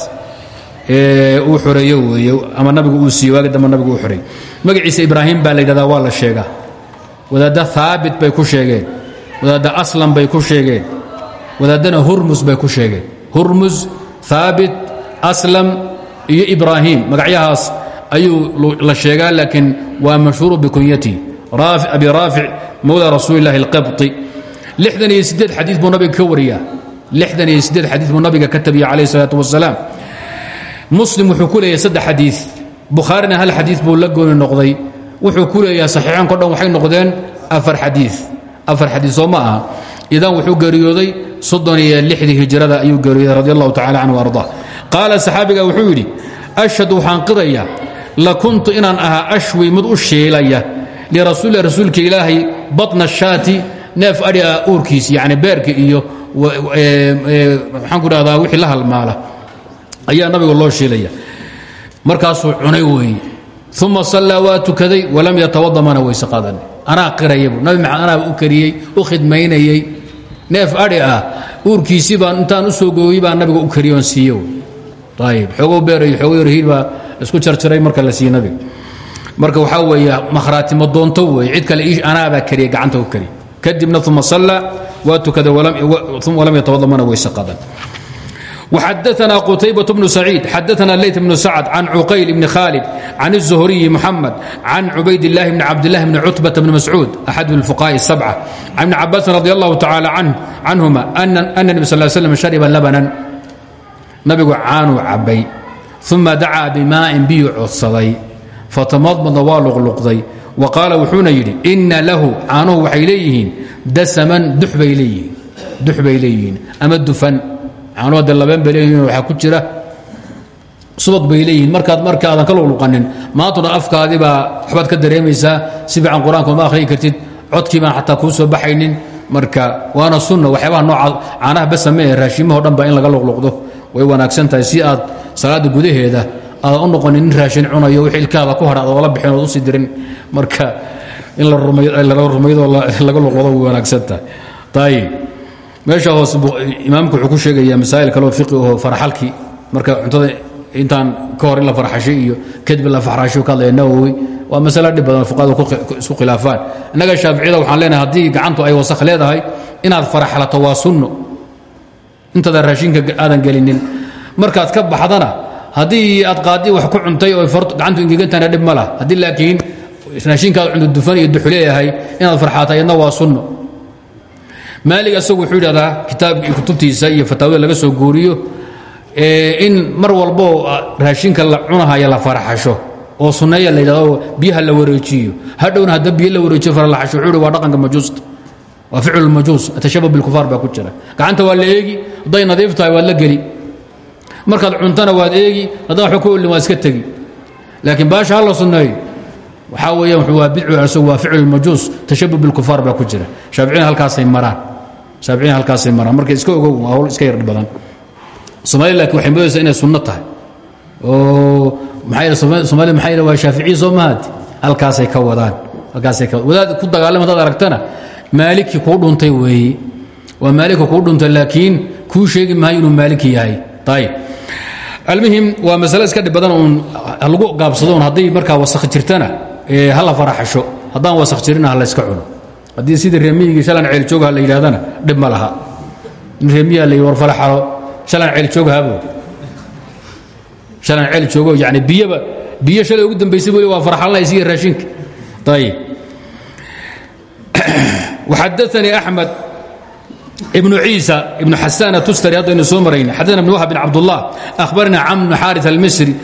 uu xoreeyo weeye ama nabigu uu siiye waagi dambe nabigu uu xoreey magaciisa ibraahim baa la yidhahdaa waa la sheegaa wadaadda haabit bay ku sheegeen wadaadda aslam bay ku sheegeen wadaaddana hurmus bay ku sheegeen hurmus haabit aslam iyo ibraahim magacyahaas ayuu la sheegaa laakiin waa mashhuuru bikunyatihi abi raafic mowla rasuuli illahi alqibطi lixdan iyo sideed xadiid buu nabiga ka wariyaa lixdan iyo sideed nabiga ka tabiya calayh wasalaam muslim wuxuu ku leeyahay saddex xadiid bukhaarina hal xadiid buu la noqday. Wuxuu ku leeyahay saxiixaanko dhan waxay noqdeen afar xadiid afar xadiid soo ma aha. Idan wuxuu geeriyooday soddon iyo lixdii hijrada ayuu geeriyooday radi allahu tacala canhu arda qaala saxaabiga wuxuu yidhi ashhadu waxaan qirayaa la kuntu inaan ahaa ashwi mid u shiilaya lirasuuli rasuulka ilaahay batna shaati neef adhi ah uurkiis yacni beerka iyo maxaan ku dhahdaa wixii la halmaala. Ayaa nabiga loo shiilaya markaasuu cunay weeye uma sallaa waa tukaday walam yatawada mana weyse qadan anaa qirayabu nabi maxamed anaa u kariyey u khidmaynayey neef adhi ah uurkiisii baan intaan u soo gooyey baa nabiga u kariyo on siiye ayib xoogow beerayo xoogo yarhiil baa isku jarjaray marka la siiye nabiga marka waxaa weeye makhraatimo doonto weeye cid kale anaabaa kariya gacanta u kariya kadibna uma sallaa waa tukaday walam yatawada mana weyse qadan وxadثna qتyبة بن سعيid xadثna layث بن سعد عن cqayل بن khالد عن الزهري محمد عن عubayd اللh بن cabdالله بن cتبة بن مسعوud أxad الفقهاء السبعة عن بن cabاس رضي الله تعالى عنهma أن النبي صل سلم شhربa لبنا nabigu caanuu cabay ثuma dacaa bimاءin biyu codsaday fatamadmada waa luqluqday وaqaala wuxuuna yidhi إna lahu caanuhu waxay leeyihiin dasman dux bay leeyihiin ama dufan caanuhu de labeen bay leeyihiin waxaa ku jira. Subag bay leeyihiin. Markaad markaadan ka luqluqanin maantuna afkaadii baa waxbaad ka dareemaysaa. Si fiican qur'aanka uma akhriyi kartid. Codkii baan xataa kuu soo baxaynin. Marka waana sunna. Waxyaabaha nooca caanaha basame ee raashiimahao dhan ba in laga luqluqdo. Way wanaagsan tahay. Si aad salaada gudaheeda aadan u noqonin nin raashin cunayo wixii ilkaada ku hadha oola bixin ood u sii dirin. Marka in la rumaydo laga luqluqdo way wanaagsan tahay. Ayib meesha hoose imaamku wuxuu ku sheegayaa masaa'il kaleo fiqi aho faraxalkii. Marka cuntada intaan ka hor in la farxashay iyo kadib la farxashay ka hadlaya waa masale dhib badan fuqahadu isku khilaafaan. Innaga shaaficiyada waxaan leenahay haddii gacantu ay wasakh leedahay inaad faraxlato waa sunno. Intaadan raashinka aadan gelinin. Markaad ka baxdana haddii aad qaadi wax ku cuntay oo gacantu ingegantana dhib ma lah laakiin raashinkaad cunto dufan iyo duxu inaad farxaata iyadna waa sunno maalig asagu wuxuu yidhahdaa kitaabkii kutubtiisa iyo fataawada laga soo guuriyo in mar walboo raashinka la cunahaya la faraxasho oo sunneeya la yidhahdo biyaha la wareejiyo. Hadhowna hadda biyo la wareejiyo faralaxasho wuxuu hi waa dhaqanka majuusta. Waa ficlu lmajuus atashabah bilkufaar baa ku jira. Gacanta waa la eegi hadday nadiif la geli. Markaad cuntana waad eegi haddana waxba ku olin iska tegi. Laakiin baasha ha la sunneeyo waxaa weeyaan waa bidcu asagu waa ficlu lmajuus tashabah bilkufaar baa ku jira. Shaaficiyana halkaasay maraan shaaficiyana halkaasay maraan. Marka iska ogow waa hawl iska yar badan. Soomaalida laakiin waxay moodaysaa inay sunno tahay. Oo maxaa soomaalida maxaa yidha waa shaaficiyi soo mahad? Halkaasay ka wadaan. Halkaasay ka wadaad ku dagaalama hadaad aragtana maaliki kuu dhuntay weeye waa maalika kuu dhuntay laakiin kuu sheegi maayo inuu maaliki yahay. Ayib almuhim waa masale iska dhib badan uun lagu gaabsado un haddii markaa wasakh jirtana ha la faraxasho. Haddaan wasakh jirina ha la yska cuno haddii sidii remiyigii shalan ceeljoogha la yidhahdana dhib ma laha. In la warfala xalo shalan ceeljooghabo shalan ceel joogo yani biyaba biyo shalay ugu dambaysay weli waa farxalanaysiiyo raashinka. Ayib (clears throat) waxadaanii axmed بن عيسى بن xسان التستري haddaynu soo marayna xadثna بن وهب بن عبد الله أخبرنا عم بن حارث المصري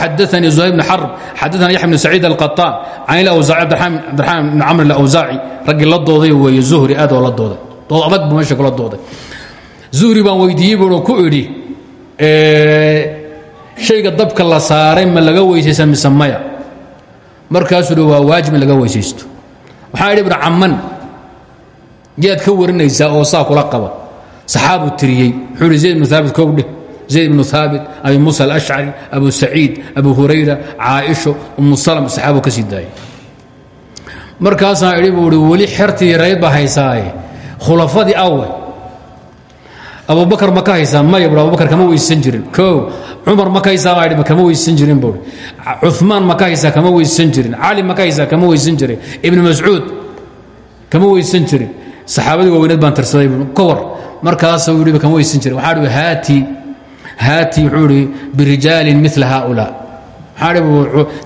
xadثnي زهير بن حرب xadثna يحيى بن سعيد القطان عن الأوزاعي عبدالرحمن بن cمر الأوزاعي raggii la dooday weeye زهري aad oo la dooday dood adag buu meesha kula dooday زهري baan weydiiyey buu ku idhi شhayga dabka la saaray ma laga weysaysa mise maya markaasuu hi waa waajib in laga weysaysto waxaa idhi bn caman yaad ka warinaysaa oo saa kula qaba. Saxaabu tiriyey wuxuu hi zayd ibnu haabit kowdheh zayd ibnu haabit abi muusa abu saciid abu hurayra caaisho umu salm saxaabu ka sii daayay markaasaan idhi buu hi weli xertii rayd baa haysaaye? Khulafadii awe abubakar ma ka haysaa maya bu abubakar kama weysan jirin. O cumar ma ka haysaa idhi kama weysan jirin buui cumaan ma ka haysaa kama weysan jirin. Cali ma ka haysaa kama weysan jirin. Ibnu mascuud kama weysan jirin saxaabadii waaweyneed baan tirsaday ka war. Markaasuu yidhi kama weysin jiray waxaa dhi haati haati wuxuu idhi birijaalin mila haaulaa. Maxaa dhi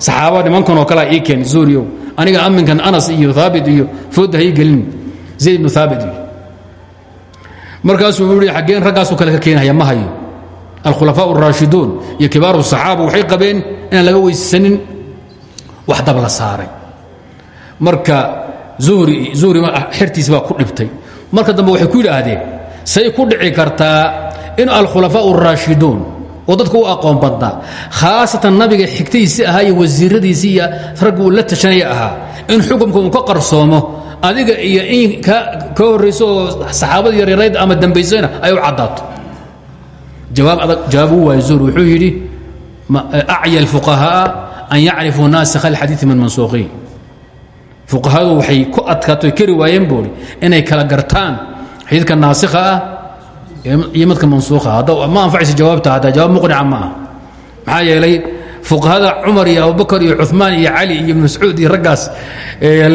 saxaaba nimankan oo kalea ii keen zuuriyow aniga aminkan anas iyo haabit iyo fooda ha ii gelin. Zayd ibnu haabit iyo markaasuu yidhi xaggeen raggaasuu kale ka keenhaya ma hayo. Alkhulafaa اraashiduun iyo kibaaru saxaaba waxay qabeen inaan laga weysanin wax dab la saaray. Marka uhri zuhri xertiisi baa ku dhibtay. Marka dambe waxay ku yidhaahdeen say ku dhici kartaa in alkhulafaa الraashiduun oo dadka u aqoon badnaa khaasatan nabiga xigtadiisi ahaa iyo wasiiradiisii iyo raggi uu la tashanaya ahaa in xukumka uu ka qarsoomo adiga iyo in ka horrayso oo saxaabada yaryarayd ama dambaysayna ay u caddaato. Jawaab u waay zuhr wuxuu yidhi acya alfuqahaa an yacrifuu naasikha alxadiidi min mansuuqiin fuqahadu waxay ku adkaato kari waayeen buuri inay kala gartaan. Xadiidka naasikha ah iyo madka mansuukha hadda ma anfacaysa jawaabta hadda jawaab muqnica ma aha maxaa yeelay fuqahada cumar iyo abubakar iyo cumaan iyo cali iyo mascuud iyo raggaas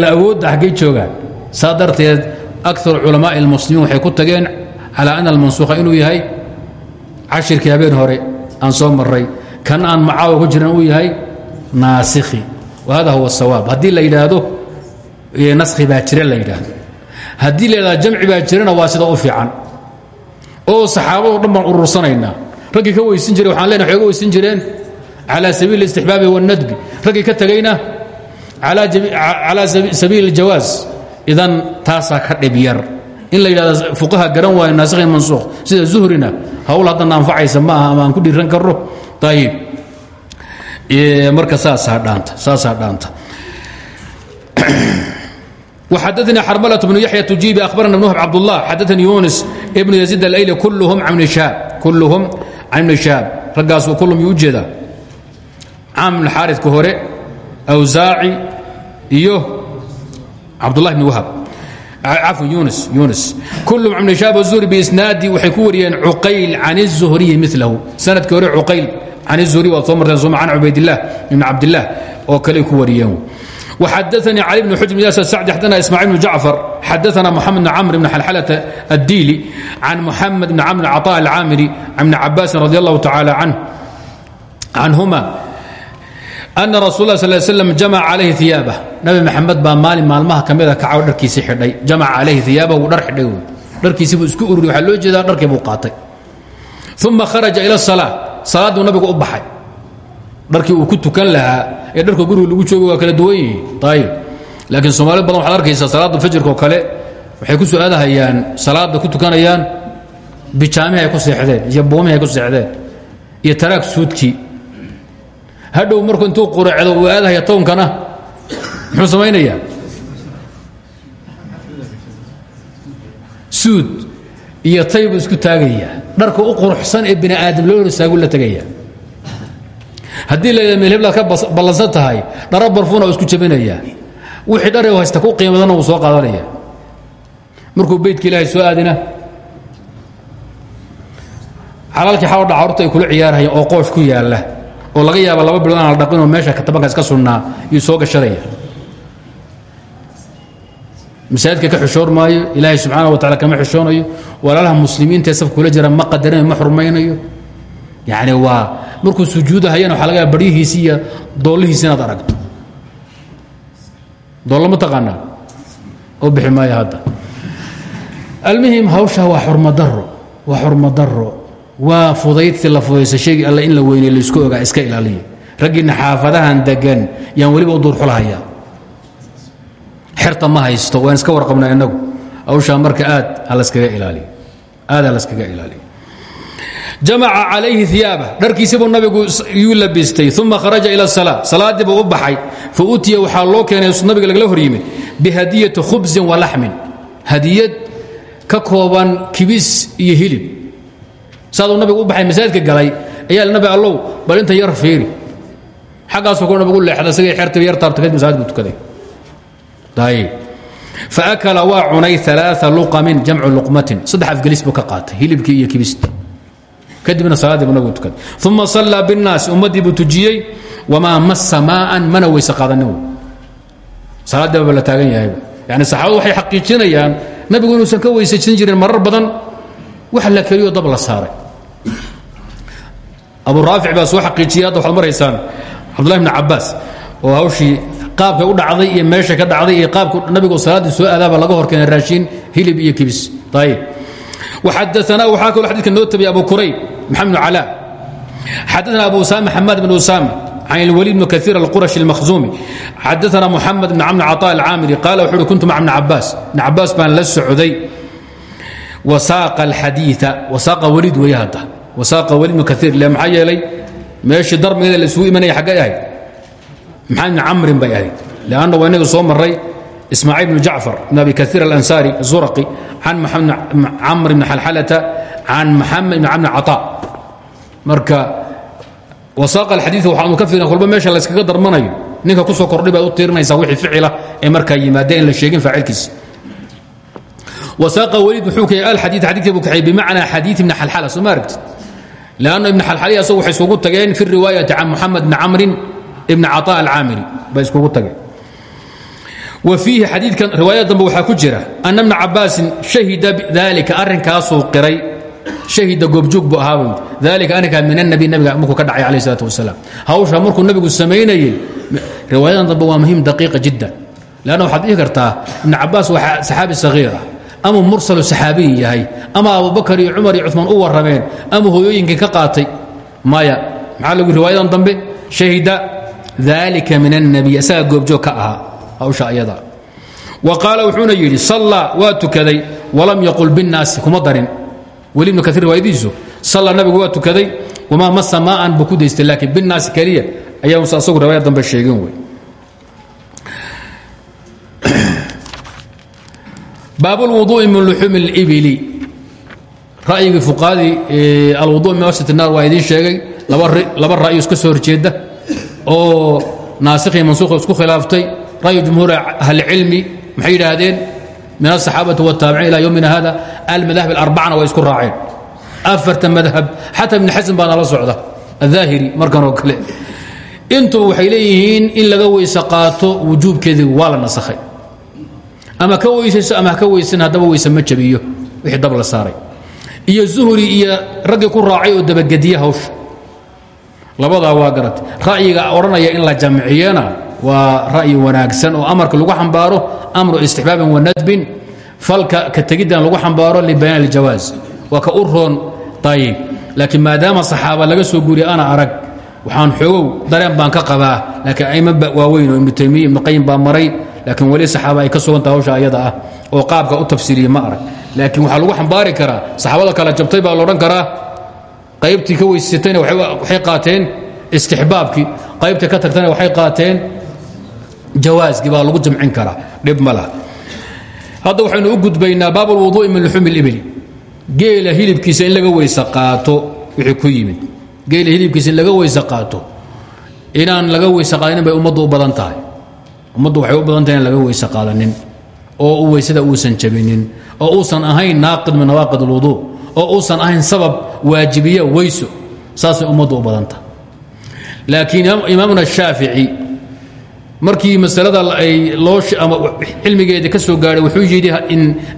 la awoodda xaggay joogaan. Saa darteed akar culamaai waxay ku tageen calaa ana almansuukha inuu yahay cashirkii habeen hore aan soo maray kan aan macaawa ku jiran uu yahay naasikhi wa hada huwa sawaab. Haddii la yidhaahdo naskhi baa jira la yidhaahdo. Haddii la jamci baa jirana waa sida u fiican. Oo saxaabadoo dhan baan urursanaynaa ka weysin jiray waxaan leenahay xooga weysin jireen. Calaa sabiili istixbaabi wannadbi raggii ka tegayna calaa sabiili aljawaas idan taasaa ka dhib in la yidhahdo fuqaha garan waayo naasikhin mansuukh sida zuhrina hawl haddana anfacaysa ma aha ama aan ku dhiiran karro. Ayib marka saasaa dhaanta saasaa dhaanta. (clears throat) وxadثnي xرmلة بن يحيى تujiibi أخبرna بن وهب عبد الله xadثnي يuنس بن يزيد الأyلي كلهم عن بن شهاب كلهم عن بن شهاب raggaas kulum yuu u jeedaa caam بن xاarثka hore أwزaaعي iyo cabdاللahi بن وهب cafو يuنس يuنس كلهم عن بن شهاب الزهري بإسناadي waxay ku wariyeen عuqayل عن الزهري مثله sanadkii hore عuqayل عن الزهري waad soo marteen soma عن عubaydالله بن cabdالله oo kale ku wariyeen وxadثnي علي بن xujr bn sعد xdna ismاعيل بن جعفر xadثna محمد بن cمر بن xلxلة الdيلي عن محمد بن cمر عطاء الcاamري عن بن cabاس رضي الله تعالى عنهma أن رsuل اه صل سلم جamع عalayhi ثiyaabه nabi mxamed baa maalin maalmaha ka mida kacaw dharkiisii xidhay jamca calayhi ثiyaabah wuu dhar xidhay dharkiisii buu isku ururi waxaa loo jeedaa dharkii buu qaatay ثuma kharaجa ilى الصلاة salaaduu nabigu u baxay dharkii uu ku tukan lahaa ee dharka guriga lagu joogo waa kala duwan yihiin. Ayib laakiin soomaali badan waxaad arkaysaa salaadda fajirkaoo kale. Waxay ku su'aadahayaan salaadda ku tukanayaan bijaamihi ay ku seexdeen iyo buumihi ay ku seexdeen iyo taraag suudkii hadhow markuu intuu quracdo uu aadahaya townkana muxuu samaynayaa? Suud iyo taybu isku taagayaa. Dharka u quruxsan ee bini aadam loo horistaagu la tegaya haddii la meel heblaad ka ballansan tahay dharo barfuuna isku jabinaya. Wixii dhar haysta ku qiimadana wuu soo qaadanaya. Markuu beydka ilaahay soo aadina xalaalkii xawadha carurta ay kula ciyaarhayeen oo qoosh ku yaalla oo laga yaaba laba bilood aan la dhaqinoo meesha katabankaas ka sunnaa yuu soo gashadaya masaajidka ka xishoor maayo ilaahay subxaana wa tacala kama xishoonayo walaalaha muslimiintaee safka kula jira ma qadarinayo ma xurmaynayo. Yacni waa markuu sujuudahayana waxa laga baryihiisi iyo doollihiisi inaad aragto. Doollo ma taqaanaa? Oo bixi maayo hadda. Almuhim hawshaa waa xurmadaro waa xurmadaro waa fudaydsi la fudaysa sheegi alle in la weyney laysku ogaa iska ilaaliya raggiinna xaafadahan degan yaan weliba u duurxulahaya xerta ma haysto waan iska warqabnaa innagu. Hawshaa marka aad halaskaga ilaaliyo aad ha laskaga ilaaliyo jamaca calayhi iyaaba dharkiisibuu nabigu yuu labistay uma kharaja ila salaa. Salaaddii buu u baxay fa utiya waxaa loo keenay nabiga lagala hor yimid bihadiyati khubsin wa laxmin. Hadiyad ka kooban kibis iyo hilib. Saaduu nabigu u baxay masaajidka galay ayaa nabi allow bal inta yar fiiri. Xaggaasuu ku nabigu leexda isagay xertiba yar taabta kadib masaajid buu tukaday ayib faakala waa cunay alaa luqamin jamcu luqmatin. Saddex afgelis buu ka qaatay hilibkii iyo kibistii kadibna salaadii buu nabigu tukaday uma sallaa binnaasi ummaddii buu tujiyey wamaa massa maa'an mana weyse qaadanin salaaddiiba ba la taagan yahayba yani saxaabadu waxay xaqiijinayaan nabigu inuusan ka weysaysan jirin marar badan wax la keliyo dab la saaray. Abu raafic baa soo xaqiijiyay hadda waxaad maraysaan cabdullahi bni cabbaas oo hawshii qaabkay u dhacday iyo meesha ka dhacday iyo qaabku nabigu salaaddii soo aadaaba laga hor keenay raashiin hilib iyo kibis. Ayib وxadثna waxaa kaloo xadidka noo tabiyay abu kurayb maxamed بن calا xadثna abu usama xamad بن usama can اlwlيd بn kaثيir الquraشhi الmakhزumi xadثna mحamed بn cmr caطاء الcaamiri qaal wuxu uhi kuntu maca بn cabaas بn cabaas baan la socday wasaaqa الxadiiثa wasaaqa weliid weeye hadda wasaaqa weliid bn kaثiir le maxaa yeelay meeshii darmigeeda la isugu imanaya xaggay ahayd maxamed bn camrin bay ahayd lanna waa inaga soo maray ismaaciil bn jacfar bn abi kaiir alansaari zuraqi can camr bn xalxalata can maxamed bn camr caطa marka wasaaqa alxadiid waxaanu ka fiiran walba meesha layskaga darmanayo. Ninka ku soo kordhay baad u tiirinaysaa wixii ficila ee markaa yimaada in la sheegin faacilkiisa wasaaqa weliid wuxuu kay alxadiid xadiidka buu kaxeeyey bimacnaa xadiid ibn xalxala soo ma aragtid? Leanna ibn xalxali asagu waxay isugu tageen fi riwaayati can muxamed bni camrin ibni caطa alcaamiri bay isugu tageen wa fiihi xadiidkan riwaayad dambe waxaa ku jira ana bna cabaasin shahida dalika arrinkaasuu qiray shahida goobjoog buu ahaa buy dalika arrinkaa min annabi nabiga markuu ka dhacay alayh isalaat wasalaam. Hawsha markuu nabigu samaynayey riwaayadan dambe waa muhiim daqiiqa jiddan leanna waxaad dhihi kartaa ibn cabaas waa saxaabi sagiira ama mursalu saxaabiyi yahay ama abubakar iyo cumar iyo cumaan u warrameen ama hooyooyinkii ka qaatay. Maya maxaa lagu riwaayadan dambe? Shahida dalika min annabiy isagaa goobjoog ka ahaa hawsha ayada wa qaala wuxuuna yidhi sallaa waa tukaday walam yaqul binnaasi kuma darin weli ibnu kaiir riwaayadiisu salla nabigu waa tukaday wamaa masa maaan buu ku daystay laakiin binnaasi keliya ayaa usa asagu riwaayad dambe sheegin wey (clears throat) baab اlwuduءi min luxuumi اlibili ra'yigii fuqahadii alwudu min wasat الnaar waa idiin sheegay laba ra'yo iska soo horjeeda oo naasikhi mansuukh isku khilaaftay ray jumhuur ahlicilmi maxay yidhaahdeen min asaxaabati wataabiciin ilaa yowmina hada almadahab alarbacana way isku raaceen afarta madhab xataa ibn xasan baa nala socda ahaahiri markan oo kale intu waxay leeyihiin in laga weyse qaato wujuubkeedii waa la nasakhay ama ka weysayso ama haka weysan haddaba weyse ma jabiyo wixii dab la saaray iyo zuhri iyo raggii ku raacay oo dabagediye hawsha labadaa waa garatay ra'yiga odhanaya in la jamciyana waa ra'yi wanaagsan oo amarka lagu xambaaro amru istixbaabin wa nadbin falka ka tegiddan lagu xambaaro libayaan aljawaaz waa ka u roon ayib laakiin maadaama saxaaba laga soo guuriya ana arag waxaan xoogow dareen baan ka qabaa. Laakiin aimo waaweyn oo ibnu taymiya ibnu qayim baa maray. Laakiin weli saxaaba ay ka sugantaha hawsha ayada ah oo qaabka u tafsiiriye ma arag. Laakiin waxaa lagu xambaari karaa saxaabada kala jabtay baa laodhan karaa qaybtii ka weysatayna waxay qaateen istixbaabkii qaybtii ka tagtayna waxay qaateen jawaaskii baa lagu jamcin karaa. Dhib ma laha. Hadda waxaynu u gudbaynaa baab alwuduu'i min luxuumi libili geela hilibkiisa in laga weyse qaato wixii ku yimid. Geela hilibkiisa in laga weyse qaato inaan laga weyse qaadanin bay ummaddu u badan tahay. Ummaddu waxay u badan tahay in laga weyse qaadanin oo u weysada uusan jabinin oo uusan ahayn naaqid min nawaaqid alwuduu oo uusan ahayn sabab waajibiya weyso saasay ummaddu u badan tahay. Laakiin imaamuna shaafici markii ama cilmigeeda ka soo gaadhay wuxuu yidhi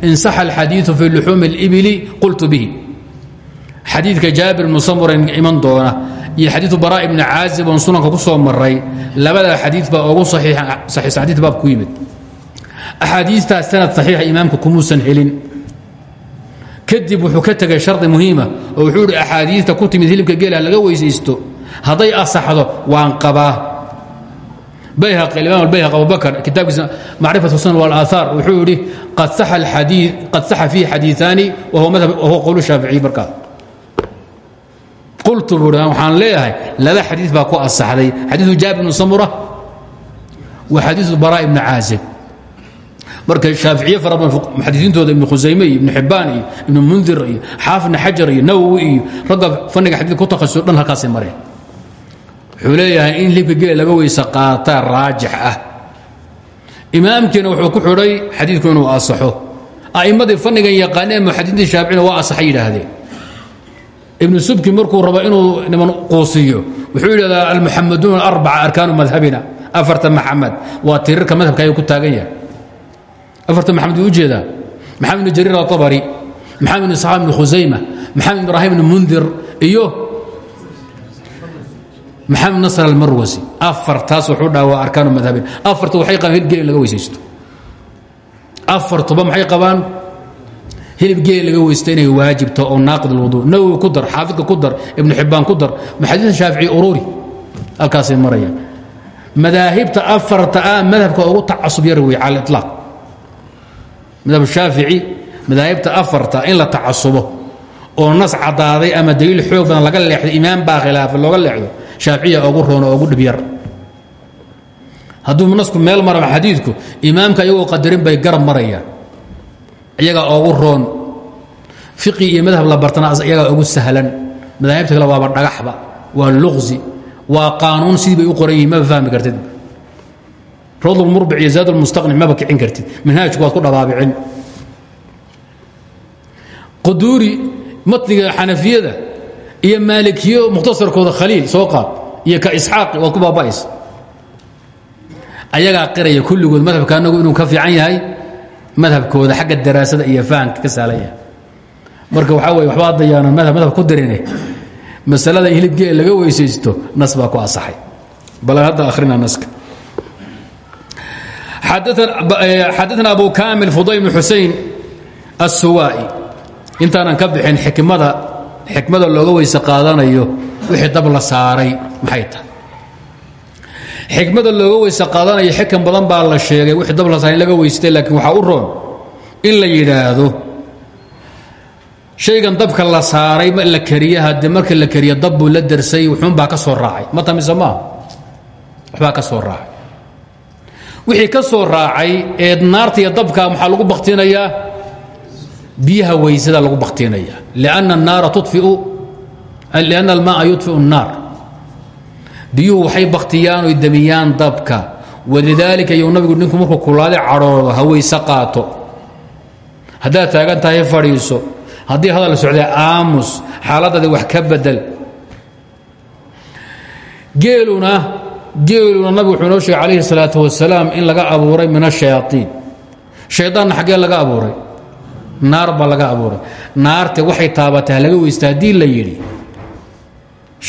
in saxa alxadiidu fi luxuumi اlibili qultu bihi. Xadiidka jaabir bnu samuren iman doona iyo xadiiu bara ibni caazib oon sunanka ku soo maray labada xadii baa ugu saxiix xadii baab ku yimid. Axaadiistaas sanad saxiixa imaamka kumuusan helin. Kadib wuxuu ka tegay shardi muhiima oo wuxuu ihi axaadiista ku timid hilibka geela laga weysaysto hadday asaxdo waan qabaa bayhaqi alimaam albayhaq abubakar kitaabkiisa macrifat sunan walaaahaar wuxuu yidhi qad saxa fiihi xadiiثaani wahuwa qowl shaaficiy markaa qultu buu waxaan leeyahay laba xadiid baa ku asaxday xadiiu jaabir bnu samura wa xadiiu bara ibni caazib. Marka shaaficiye fara badan muxadisiintooda ibnu khusayme iyo ibnu xibbaan iyo ibnu mundir iyo xaafid ibni xajar iyo nawowi iyo ragga fanniga xadiid ku takhasuso dhan halkaasay mareen wuxuu leeyahay in libka geel laga weyse qaataa raajix ah. Imaamkiina wuxuu ku xidhay xadiidku inuu asaxo a'immadii fannigan yaqaaneen muxadisiintii shaaficina waa asaxay yidhaahdeen. Ibnu subki markuu rabo inuu niman quusiyo wuxuu yidhahdaa almuxamaduuna arbaca arkaanu madhabina. Afarta maxamed waa tirirka madhabka ayuu ku taagan yahay. Afarta maxamed wuu u jeedaa maxamed ibnu jariir aabari maxamed ibnu isxaaq ibnu khusayma maxamed ibraahim ibnu mundir iyo maxamed nasr almarwasi afartaas wuxuu dhaha waa arkaanu madhabin. Afarta waxay qabaan hilib geel in laga weysaysto. Afartuba maxay qabaan? Hilib geel laga weysta inay waajibto oo naaqid alwuduu nawowi ku dar xaafidka ku dar ibnu xibbaan ku dar maxadiisa shaafici ururi halkaasay marayaan madaahibta afarta ah madhabka ugu tacasub yar wey cala ilaaq madhab shaafici madaahibta afarta in la tacasubo oo nas caddaaday ama daliil xoog badan laga leexdo imaam baa khilaafay looga leexdo shaaficiya ugu roon oo ugu dhibyar hadduu nasku meel maraba xadiidku imaamka iyagoo qadarin bay garab marayaan iyagaa oogu roon. Fiqi iyo madhab la bartana iyagaa ugu sahlan. Madaahibta kale waaba dhagaxba waa luqsi waa qaanuun sidii bay u qoran yihiin maba fahmi kartid. Rawdulmurbic iyo zaad lmustaqnic maba kicin kartid manhaajku waad ku dhabaabicin. Quduuri matniga xanafiyada iyo maalikiyo mukhtasarkooda khaliil soo qaad iyo ka isxaaqi waad ku baaba'aysa ayagaa qiraya kulligood madhabka anagu inuu ka fiican yahay madhabkooda xagga daraasada iyo fahamka ka saalan yahay marka waxaa weye waxba haddayaana madhab madhab ku dirine masalada in hilibgeel laga weysaysto nas baa ku asaxay bal hadda akhrina naska xadaثna abu kamil fuday bn xusein الsuwaa'i intaanan ka bixin xikmada xikmada looga weyse qaadanayo wixii dab la saaray maxay tahay? Xikmada looga weyse qaadanayo xikan badan baa la sheegay wixii dab la saaray in laga weystay laakiin waxaa u roon in la yidhaahdo shaygan dabka la saaray ma la kariye haddii marka la kariyo dab buu la darsay wuxuunbaa ka soo raacay. Ma tamise maaha waxbaa ka soo raacay. Wixii ka soo raacay ee naarta iyo dabka maxaa lagu baktinayaa biyaha weysada lagu baktinaya lianna الnaara tufiu lianna almaaa yudfiu الnaar biyuhu waxay baktiyaan oy damiyaan dabka walidaalika iyuu nabigu ninku markuu kulaade cadhoodo ha weyse qaato haddaad taagan tahay fadhiiso haddii hadal socday aamus xaaladaadi wax ka bedel geeluna geeluna nabigu wuxuu inoo sheegay calayhi الsalaaة wasalaam in laga abuuray min الشhayaaiin shaydaanna xaggee laga abuuray naar baa laga abuuray. Naarte waxay taabatay laga weysta haddii la yidhi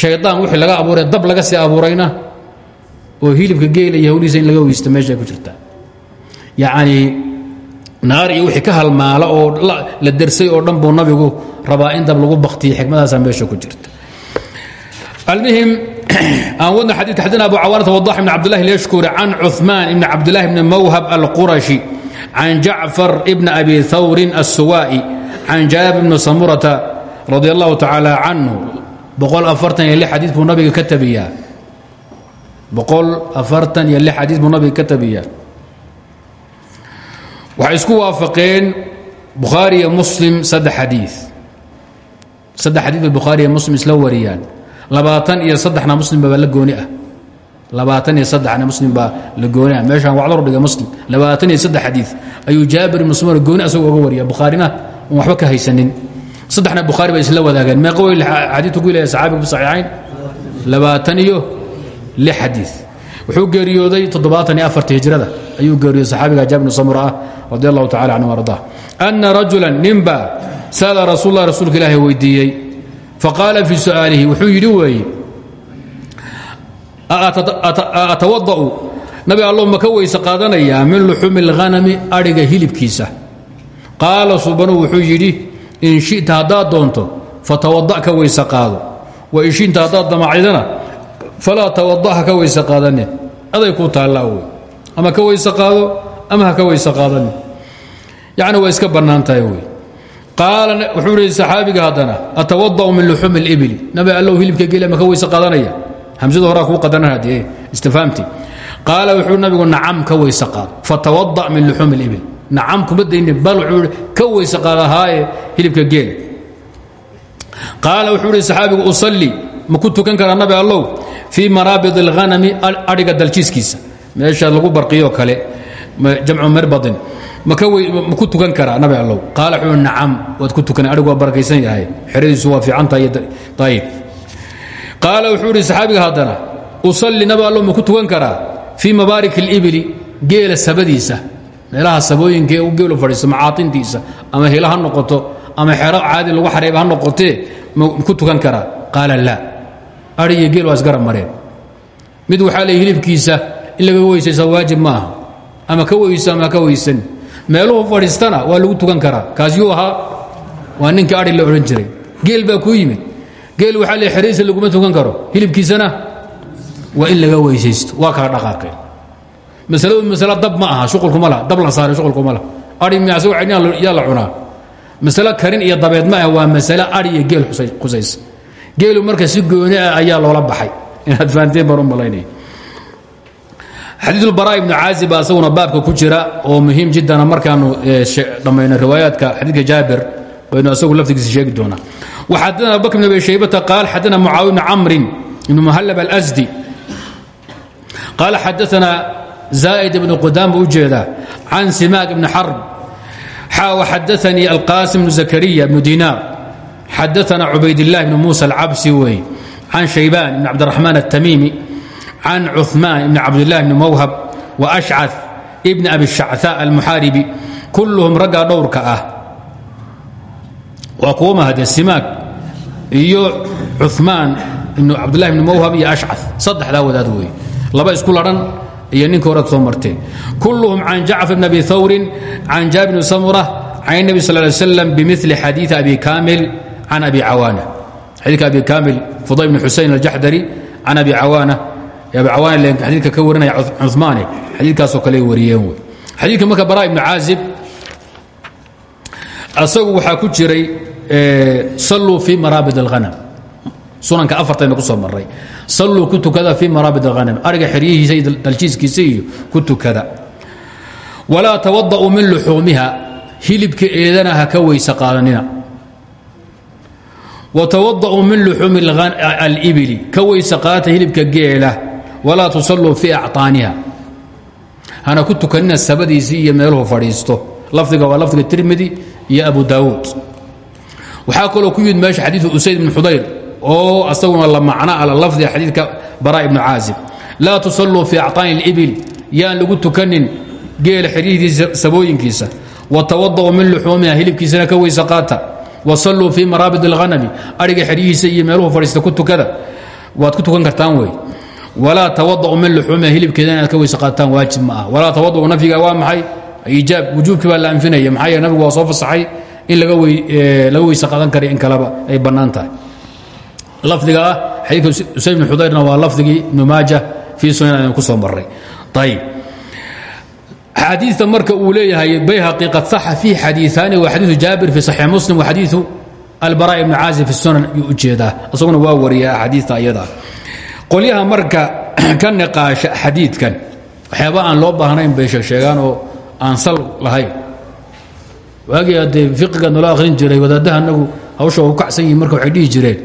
shaydaan wixii laga abuuray dab laga sii abuurayna oo hilibka geela iyo in laga weysto meeshay ku jirtaa. Yacnii naar iyo wixii ka halmaala oo la dersay oo dhan nabigu rabaa in dab lagu baktiyay xikmadaasaa meesha ku jirta. Almuhim (clears throat) aan wadna xadiidka xadana abu cawaanata wadax ibn cabdillahi lashkuri can cuثmaan ibn cabdillahi bni mawhab alqurashi can jacfar bn abi hawrin الsuwaa'i can jaabir bni samurata radi allahu tacaala canhu xadiid buu nabiga ka tabiyaa iyo lix xadiid buu nabiga ka tabiyaa waxay isku waafaqeen bukhaari iyo muslim saddex xadii saddex xadiid bay bukhaari iyo muslim isla wariyaan labaatan iyo saddexna muslim baa la gooni ah labaatan iyo saddexna muslim baa la gooni ah meeshaan wacdaru dhiga muslim labaatan iyo saddex xadiid ayuu jaabir ibnu sumar gooni asagoo oga wariya bukhaarina on waxba ka haysanin. Saddexna bukhaari bay isla wadaageen meeqa wey xadiidku ku leeyahay saxaabiga fi saxiixayn? Labaatan iyo lix xadiid wuxuu geeriyooday toddobaatan iyo afarta hijrada. Ayuu geeriyooday saxaabiga jaabir ibnu samura ah radi allahu tacala canhu ardaa ana rajulan ninba sa'ala rasuul lah rasuulka ilaahi weydiiyey. Faqaala fii su'aalihi wuxuu yidhi weeye atawada'u nabi allow ma ka weyse qaadanayaa min luxuumi اlhanami adhiga hilibkiisa qaala subanu wuxuu yidhi in shita haddaad doonto fatawada' ka weyse qaado wain shita haddaad damacidana falaa tawada' ha ka weyse qaadanin aday ku taallaa wey ama ka weyse qaado ama ha ka weyse qaadanin yacni waa iska bannaan tahay wey qaala wuxuu ihi saxaabiga haddana atawada'u min luxuumi اlibli nabi allow hilibka geli ma ka weyse qaadanaya hamsada horaa kuu qadaran hadee istifhaamtii qaala wuxuu nabigu nacam ka weyse qaado fatawada' min luxuumi اlibil nacam kuma dayni bal wuxuu ka weyse qaadahaaye hilibka geela qaala wuxuu ihi saxaabigu usalli ma ku tukan karaa nabi allow? Fii maraabid اlhanami adhiga daljiiskiisa meesha lagu barqiyo kale jamcu mirbadin. Ma ku tukan karaa nabi allow? Qaala wuxuu nacam waad ku tukan adhigu waa barakaysan yahay. Xeradiisu waa fiicantahay ayib qaala wuxuu idhi saxaabiga haddana usalli nabi allo ma ku tukan karaa fii mabaarik اlibili geela sabadiisa meelaha sabooyinka u geelu fadhiisto macaatintiisa ama helo ha noqoto ama xero caadi lagu xareeba ha noqotee ku tukan karaa? Qaala laa. Adhi iyo geel waa isgarab mareen. Mid waxaa leey hilibkiisa in laga weysaysa waajib ma ama ka weyso ama ka weysan. Meeluhu fadhiistana waa lagu tukan karaa. Kaasiyuu ahaa. Waa ninka adhi la odhan jiray. Geel baa kuu yimid geel waxaa le xeraysa laguma tukan karo. Hilibkiisana waa in laga weysaysto. Waa kala dhaqaaqeen masaladu masale dab ma aha shuqulkuma laha. Dab la saaray shuqulkuma laha. Ari miyaase yaa la cunaa. Masale karin iyo dabeed ma waa masale ari iyo geel khusaysa geelu marka si gooni ah ayaa loola baxay. Inaad fahanteen baan u malaynaya. Xadiiulbaraa ibnu caazib baa isaguna baabka ku jira oo muhiim jidana markaanu eh, dhammayno riwaayaadka xadiidka jaabir baynu isagu laftigiisa sheegi doonaa xadana abubakr bn abi shaybata qaal xadana mucaawi bn camrin ibn muhallab alsdi qaala xadaana zaa'id ibnu qudaamba u jeedaa can simaag ibni xarb xaa waxadaanii alqaasim bnu zakariya bnu dinaar xadaana cubaydillahi bni muusa alcabsi weeye can shaybaan ibni cabdiraxmaan altamiimi can cumaan ibni cabdillahi bni mawhab wa ashcad ibni abi shactaa almuxaaribi kulluhum raggaa dhowrka ah waa kuwama hadee simaag iyo cumaan ibn cabdulahi ibn mawhab iyo ashca saddexdaa wadaad wey laba isku lahan iyo ninkii horead soo marteen kulluhum can jacfar bn abi hawrin can jaabir bn samura can nabi sal slam bimili xadii abi kamil can abi cawaana. Xadiika abi kamil fudayl bn xusayn aljaxdari can abi cawaana. Abi cawaana xadiidka ka warinaya cumaane xadiidkaasoo kale wariyeen wey xadiidka marka bara ibnu caazib asagu waxaa ku jiray salluu fii maraabid اlhanam sunanka afartayna ku soo maray salluu ku tukada fii maraabid اlhanam ariga xeryihiisa iyo daljiiskiisa iyo ku tukada walaa tawada'uu min luxuumiha hilibka eedana ha ka weyse qaadanina watawada'uu min luxuumi alibili ka weyse qaata hilibka geela walaa tusalluu fii acطaaniha hana ku tukanina sabadiisii iyo meeluhu fadhiisto lafdiga waa lafdiga tirmidi iyo abu daawuud waxaa kaloo ku yimid meesha xadiiu usayd bn xudayr oo asaguna la macna ala lafdiga xadiidka bara ibnu caazib. Laa tusalluu fii actaani اlibili yaan lagu tukanin geela xidhihiisa sabooyinkiisa. Watawada'u min luxuumiha hilibkiisana ka weyse qaata. Wasalluu fii maraabid اlhanami adhiga xidhihiisa iyo meeluhu fadhiista ku tukada. Waad ku tukan kartaan wey. Walaa tawada'u min luxuumiha hilibkeeda ka weyse qaataan waajib ma ah walaa tawada'u nafyiga waa maxay? Iijaab wujuubkii baa la anfinaya maxaa yee nabigu waa in laga eh, weyse adan kara in kaleba ay bannaan tahay. Ladiga ah xadiika usayd bn xudayrna waa lafdigii ibnu maaja fii sunan ayaan ku soo maray ayb xadiita marka uu leeyahay bayhaqi qad saxa fiih xadiiaani wa xadiiu jaabir fi saxiix muslim wa xadiiu albara ibni caazim fi sunan yuu u jeedaa isaguna waa wariya axaadiista ayadaa qolyaha marka (clears throat) ka niqaasha xadiidkan waxyaaba aan loo baahnayn bay sheegsheegaan oo aan sal lahayn waagii haddee fiqiga nolo akhrin jiray wadaaddaha anagu hawsha ku kacsan yihiin marka waxay dhihi jireen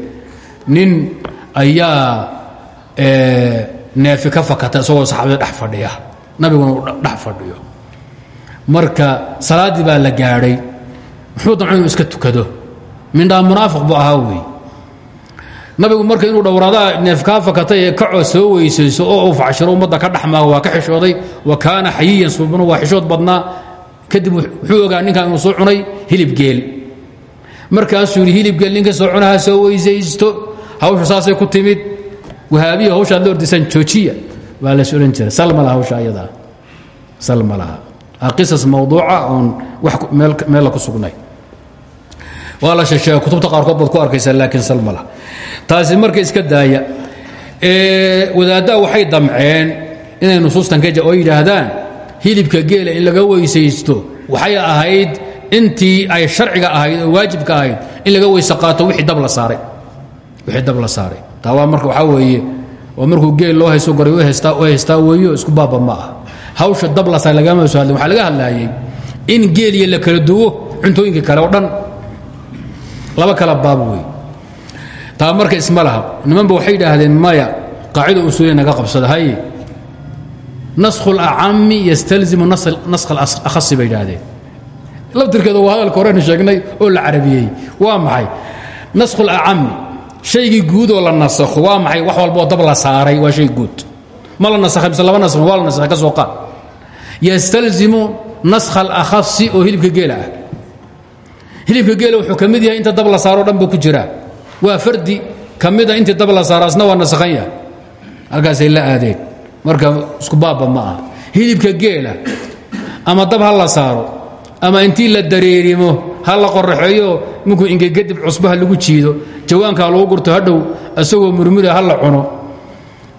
nin ayaa neefi ka fakata isagoo saxaabada dhex fadhiya. Nabiguna uu dhex fadhiyo. Marka salaaddii baa la gaadhay muxuu damco inuu iska tukado? Mindhaa munaafiq buu ahaa wey nabigu marka inuu dhowradaa neef kaa fakatay ee kacoo soo weysayso oo uu facshiro ummadda ka dhexmaago waa ka xishooday wa kaana xayiyan suubanu waa xishood badnaa kadib wuxuu ogaa ninkan inuu soo cunay hilib geel. Markaasuu yidhi hilib geel ninka soo cunaha soo weysaysto hawsha saasay ku timid. Wahaabiya hawshaad la ordisaan joojiya. Baa las odhan jiray. Sal ma laha hawsha ayadaa sal ma laha. Qisas mawduuca oon wax meella ku sugnay. Waa la sheesheega kutubta qaarkood baad ku arkaysaa laakiin sal ma laha. Taasi marka iska daaya wadaaddaa waxay damceen inay nusuustan ka oo yidhaahdaan hilibka geela in laga weysaysto waxay ahayd intii ay sharciga ahayd oo waajibka ahayd in laga weyse qaato wixii dab la saaray. Wixii dab la saaray. Taa marka waxaa weeye oo geel loo hayso goray haystaa haystaa weeyo isku baaba ma hawsha dab la saaray lagama soo hadlin. Waxaa laga hadlaayay in geel iyo la kala duwo cuntooyinka kale oo laba kala baab wey taa marka isma nimanba waxay idhaahdeen maya qaacida usuuliya naga qabsada naskhu lacami yastalzimu nask alahasi bay idhaahdeen. Laftirkeeda waa hadalka horeynu sheegnay oo la carabiyey. Waa maxay? Naskhu lacami shaygii guudoo la nasakho. Waa maxay? Wax walbaoo dab la saaray waa shay guud. Ma la nasakhay mise laba nasakh waa la nasakhay ka soo qaad. Yastalzimu naskha alakhasi oo hilibka geela ah. Hilibka geela wuxuu ka mid yahay inta dab la saaroo dhan buu ku jiraa. Waa fardi ka mida ah intii dab la saaraasna waa nasakhan yahay. Halkaasay la aadeen marka isku baabba ma aha. Hilibka geela ama dab ha la saaro ama intii la dareerimo ha la qoraxeeyo minkuu ingeg kadib cusbaha lagu jiido jawaanka lagu gurto hadhow asagoo murmuda ha la cuno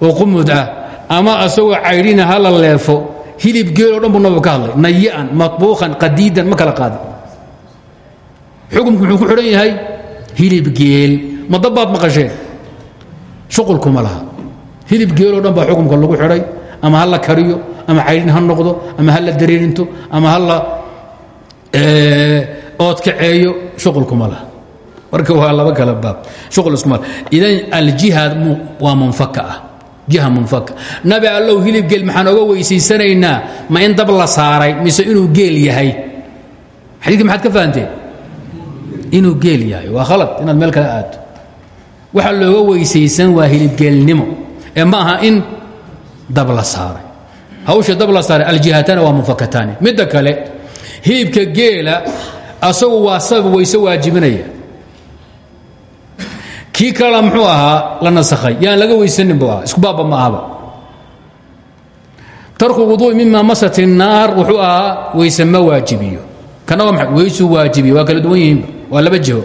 oo qumud ah ama asagoo caydhina ha la leefo hilib geel oo dhan buu nabigu ka hadlay nayi'an matbuuqan qadiidan ma kala qaadin xukumku muxuu ku xidhan yahay hilib geel ma dabbaad maqasheen shuqulkuma laha hilib geeloo dhan baa xukumka lagu xidhay ama ha la kariyo ama caydhin ha noqdo ama ha la dareerinto ama ha la oodkaceeyo shuqulkuma laha. Marka waa laba kala baab. Shuqul iskuma idan aljihaad waa munfaka ah. Jiha munfaka. Nabi allow hilib geel maxaan oga weysaysanaynaa ma in dab la saaray mise inuu geel yahay? Xadiidka maxaad ka fahanteen inuu geel yahay. Waa khalad. Inaad meel kale aado waxa looga weysaysan waa hilibgeelnimo ee ma aha in dab la saaray. Hawsha dab la saaray aljihatana waa munfakataani midda kale hilibka geela asagu waa sabab weyse waajibinaya kii kalena muxuu ahaa la nasakhay. Yaan laga weysanin bu ahaa. Isku baabba ma ahaba. Tarku wuduui mima masat الnaar wuxuu ahaa weyse ma waajibiyo. Kana waa maa weysuu waajibiyo. Waa kala duwan yihiinba waa laba jiho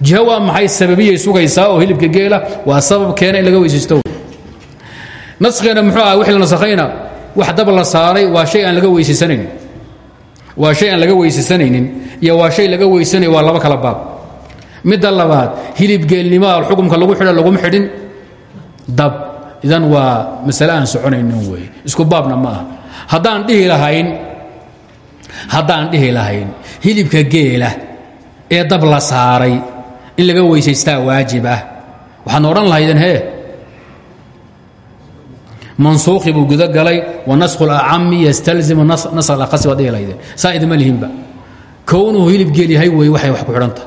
jiho waa maxay? Sababiyay sugaysaa oo hilibka geela waa sabab keena in laga weysaysto naskheena muxuu aha wixii la nasakhayna. Wax dab la saaray waa shay aan laga weysaysanaynin waa shay aan laga weysaysanaynin iyo waa shay laga weysanayo waa laba kala baab. Midda labaad hilibgeelnimaa xukumka lagu xidha laguma xidhin. Dab idan waa masale aan soconaynin wey isku baabna ma aha. Haddaan dhihi lahayn haddaan dhihi lahayn hilibka geela ee dab la saaray in laga weysaystaa waajib ah. Waxaadna odhan lahaydeen hee mansuukhi buu guda galay wa naskhu اlacami yastalzimu naskh alaqasi baad dhihi lahaydeen saa idima lihinba. Kownuhu hilib geel yahay wey waxay wax ku xidhanta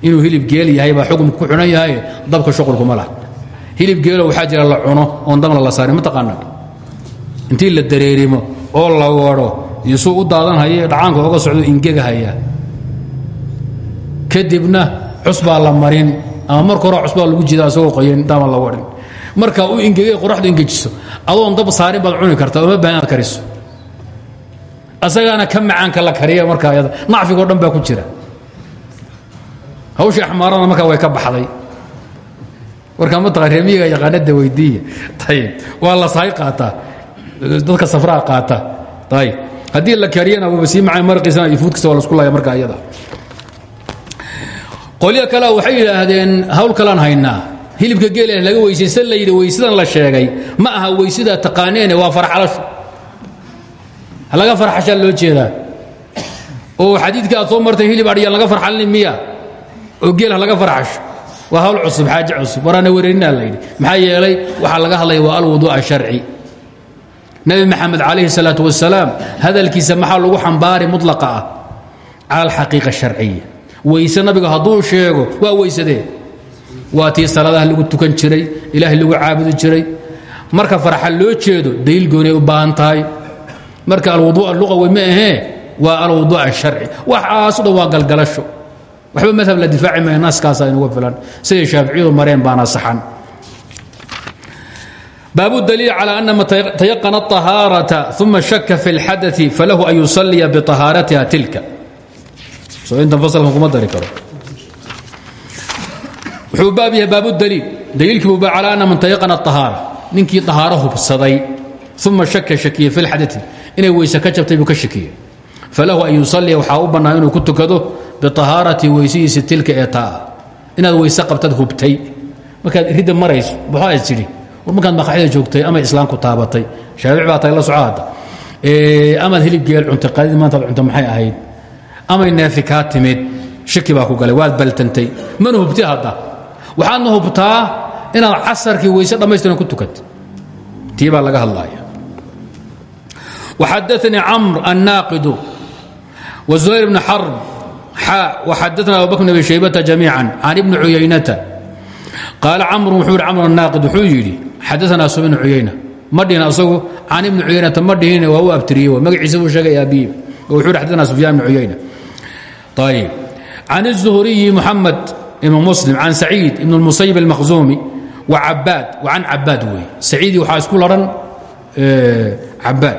inuu hilib geel yahay baa xukumka ku xidhan yahay dabka shuqulkuma lah hilib geelo waxaa jira la cuno oon dabna la saarin mataqaana intii la dareerimo oo la wado suu u daadanhaya dhacaanka oga socdo ingegahaya kadibna cusbaa la marin ama marka hore lagu jida asagoo qoyan intaama la wadhin marka u ingegay qoraxdu ingejiso. Adoon dab saarin baad cuni kartaa oma baahan inaad kariso. Asagaana ka macaanka la kariya marka ayada. Nacfigoo dhan baa ku jira. Hawshii axmaarana markaa way ka baxday. Warkaa mataqaa reemiyiga yaqaanada weydiiya ayib waa la sahay qaataa dadka safraa qaata. Ayib haddii la kariyana waba sii macay marqiisana iyo fuudkiisa waa lasku laaya marka ayada. Qolyo kale waxay yidhaahdeen hawl kalaan haynaa hilibka geela laga weysaysan la yidhi weysadan la sheegay. Ma aha weysadaa taqaaneene waa farxalasho laga farxashaa loo jeedaa. Oo xadiidkii aad soo martay hilib adhiyaan laga farxalin miya. Oo geelah laga farxasho. Waa hawl cusub xaaje cusub. Waraana wereerinaa la yidhi maxaa yeelay waxaa laga hadlaya waa alwuduu'a sharci. Nebi maxamed calayhi salaatu wasalaam hadalkiisa maxaa lagu xambaari mutlaqa ah? Cala alxaqiiqa sharciya. Weyse nabiga hadduu sheego waa weysadee waa tii salaadaha lagu tukan jiray ilaahay lagu caabudi jiray marka farxa loo jeedo daliil goonay u baahan tahay marka alwuduu'a luqawi ma ahee waa alwuduu'a sharci waxaasu dhan waa galgalasho waxba madhab la difaaci maya naaskaasa inuga filan siday shaaficiyadu mareen baana saxan baabu daliil calى ana man tayaqana الطahaaraةa ثuma shaka fi اlxadaثi falahu an yusaliya biطahaaratiha tilka soo intan faslkan kuma dari karo wuxuu baab yahay baabudaliil daliilkii buu baa calaa anna man tayaqana ahaara ninkii ahaaro hubsaday uma shaka fi lxadati inay weyse ka jabtay buu ka shakiyey falahu an yusalliya waxaa u bannaa ku tukado biahaarati weysihiisi tilka ee taa. Inaad weyse qabtad hubtay. Markaad ridda marayso baxaad tidhi war markaad maqaxda joogtay ama islaamku taabatay. Shaabic baa tahay la socaada amaad hilib geel cuntay qaadidii maantaad cunta maxay ahayd? Amay neefi kaa shaki baa ku galay waad baltantay. Mana hubti hadda waxaadna hubtaa inaad casarkii weyse dhammaystiran ku tukatay tii baa laga hadlaya وxadaثnii cmr الناaqd وزهير بن xرب xا وxadaثna abu bكر بن أبي شhaybةa جamيiعا عن بن عuyaynةa qaal cmr wuxuu hi cmr الناaqd wuxuu yidhi xadaثna su بن cuyayna ma dhihin asagu can ibni cuyaynata ma dhihin waa u abtiriye magaciisa buu sheegay aabiyi oo wuxuu hi xadaثna سufyaan بن cuyayna طيب عن imaam muslim can saciid ibn musayib almakhzuumi wa cabaad wa can cabaad wey saciidii waxaa isku laran cabaad.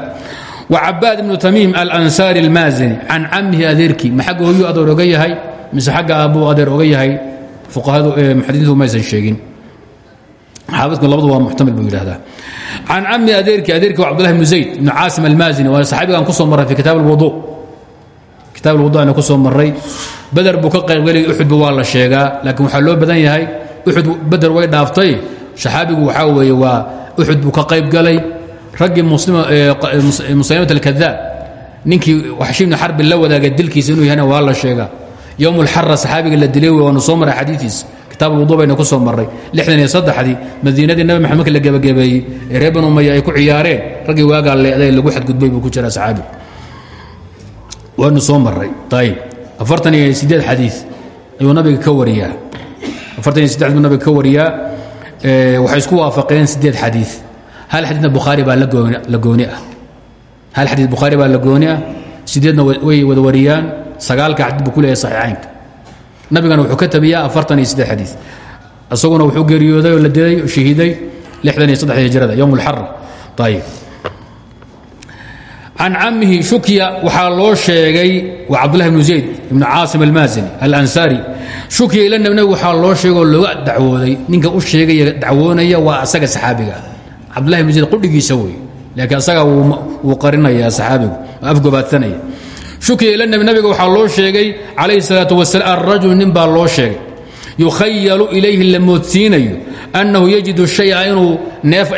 Wa cabaad ibnu tamiim alansaari almaazini can camihi adeerkii ma xagga hooyuu adeer oga yahay mise xagga aabbuu adeer oga yahay fuqahadu muxadiiintu maysan sheegin. Xaabidku labadu waa muxtamil buu yidhahdaa can cami adeerkii adeerkii wa cbdullahi ibnu zayd ibnu caasim almaazini waa saxaabigaan ku soo maray fi kitaab alwudu kitab wudana ku soo maray bader buu ka qaybgeliyay uxudba waa la sheegaa. Laakiin waxaa loo badan yahay uxud bader way dhaaftay. Saxaabigu waxaa weeye waa uxud buu ka qaybgalay raggii musaymat alkadaab ninkii xashibni xarbi la wadaaga dilkiisa inuu yahana waa la sheegaa. Yowm lxara saxaabiga la dilay waanu soo maray xadiikiisa kitaab wudu bayna ku soo maray lixdan iyo saddexdii madiinadii nabi maxamed marka la gebagebeeyey ee reer banu umaya ay ku ciyaareen. Raggii waagaa leedae lagu xadgudbay buu ku jiraa saxaabigu waanu soo marray. Ayib afartan iyo sideed xadii ayuu nabiga ka wariyaa. Afartan iyo sideed buu nabiga ka wariyaa. Waxay isku waafaqeen sideed xadii hal xadiidna bukhaari baa la gooni ah. Hal xadiid bukhaari baa la gooni ah. Sideedna way wada wariyaan. Sagaalka xadiid buu ku leeyahay saxiixaynka. Nabigana wuxuu ka tabiyaa afartan iyo siddeed xadiid isaguna wuxuu geeriyooday oo la dilay oo shahiiday lixdan iyo saddex hijrada yowm اlxara ayib can camihi shukya waxaa loo sheegay waa cabdullahi bnu zayd ibnu caasim almaasini alansaari. Shukya ila nabiga waxaa loo sheegay oo looga dacwooday. Ninka u sheegaya dacwoonaya waa asaga saxaabiga. Cabdullahi bnu zayd qudhigiisa wey laakiin asaga wuu qarinayaa saxaabigu afgobaadsanaya shukya ila nabi nabiga waxaa loo sheegay calayhi salaatu wasalaam arajul nin baa loo sheegay. Yukhayalu ilayhi la annahu yajidu shaya inuu neef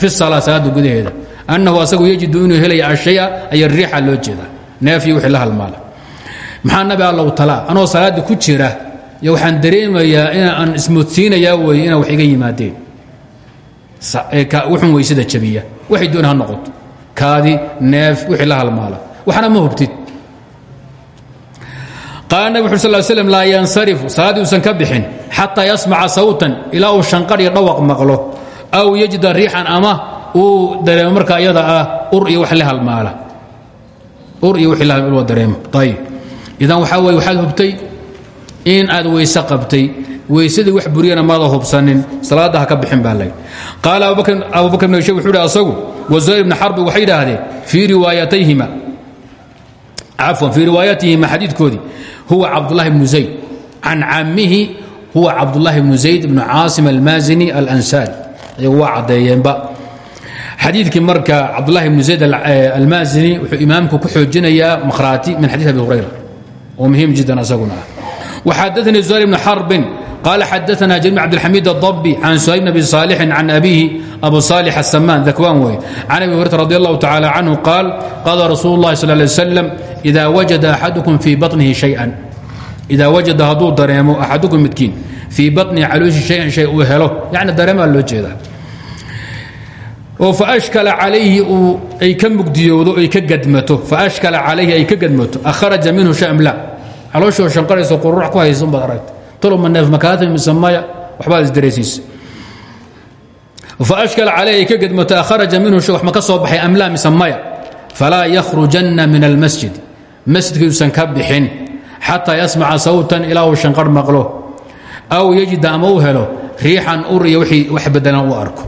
fi salaa salaada annahu asagu yajidu inuu helaya ashaya aya riixa loo jeeda neef iyo wixii la halmaala. Maxaa nabi allow talaa anoo salaada ku jira yo waxaan dareemayaa inaan ismoodsiinayaa weeye inaa wax iga yimaadeen. Wuxun weysada jabiya. Waxay doon ha noqoto. Kaadi neef wixii la halmaala. Waxna ma hubtid qaala nabig ur sal slm laa yansarifu. Salaaddii uusan ka bixin xataa yasmaca sawtan ilaa uu shanqar iyo dhawaq maqlo aw yajida riixan ama uu dareemo marka iyada ah ur iyo wax la halmaala ur iyo halmaala dareemo. Ayib idan waxaa weye waxaad hubtay in aad weyse qabtay. Weysadii wax buriyana maada hubsanin. Salaadda ka bixin baa lay. Qaala abubakr ibn shayb wuxuu asagu wazuhayr ibn xarbi waxay yidhaahdeen fii riwaayatayhima. Cafwan fii riwaayatihima xadiidkoodii huwa cabdullahi bnu zayd. Can cammihi huwa cabdullahi bnu zayd ibnu caasim almaazini alansaari ayagu waa caddeeyeenba xadiidkii marka cabdulahi bnu zayd almaasini wuxuu imaamku ku xoojinayaa mahraati min xadii abi hurayra. Oo muhiim jiddan asaguna. Ah waxaadaanii zuhayr bni xarbin qaala xadaana jami cabdilxamiid adabbi can suhayb abi saalixin can abihi abu saalix asamaan dakwaan wey can abi hurayra radi allahu tacaala canhu qaal qaala rasuulu llahi sal lay wasalam idaa wajada axadukum fii banihi shayan. Idaa wajada hadduu dareemo axadukum midkiin fii batnihi calooshi shayan shay uu helo. Yacni dareemaa loo jeedaa oo faashkala calayhi uu ay ka mugdiyoodo ay ka gadmato. Faashkala calayhi ay ka gadmato. Akharaja minhu shay am la calooshoo shanqarayso quruurax ku haysa umbaad aragta toloma neef makaata mise maya? Waxbaad faashkala calayhi ay ka gadmato. Akharaja minhu wax ma ka soo baxay am la mise maya? Falaa yakhrujanna min almasjid masjidkiiusan ka bixin. Xataa sawtan ilaa shanqar maqlo. Aw yajida ama u helo riixan ur iyo wixii wax bedelan u arko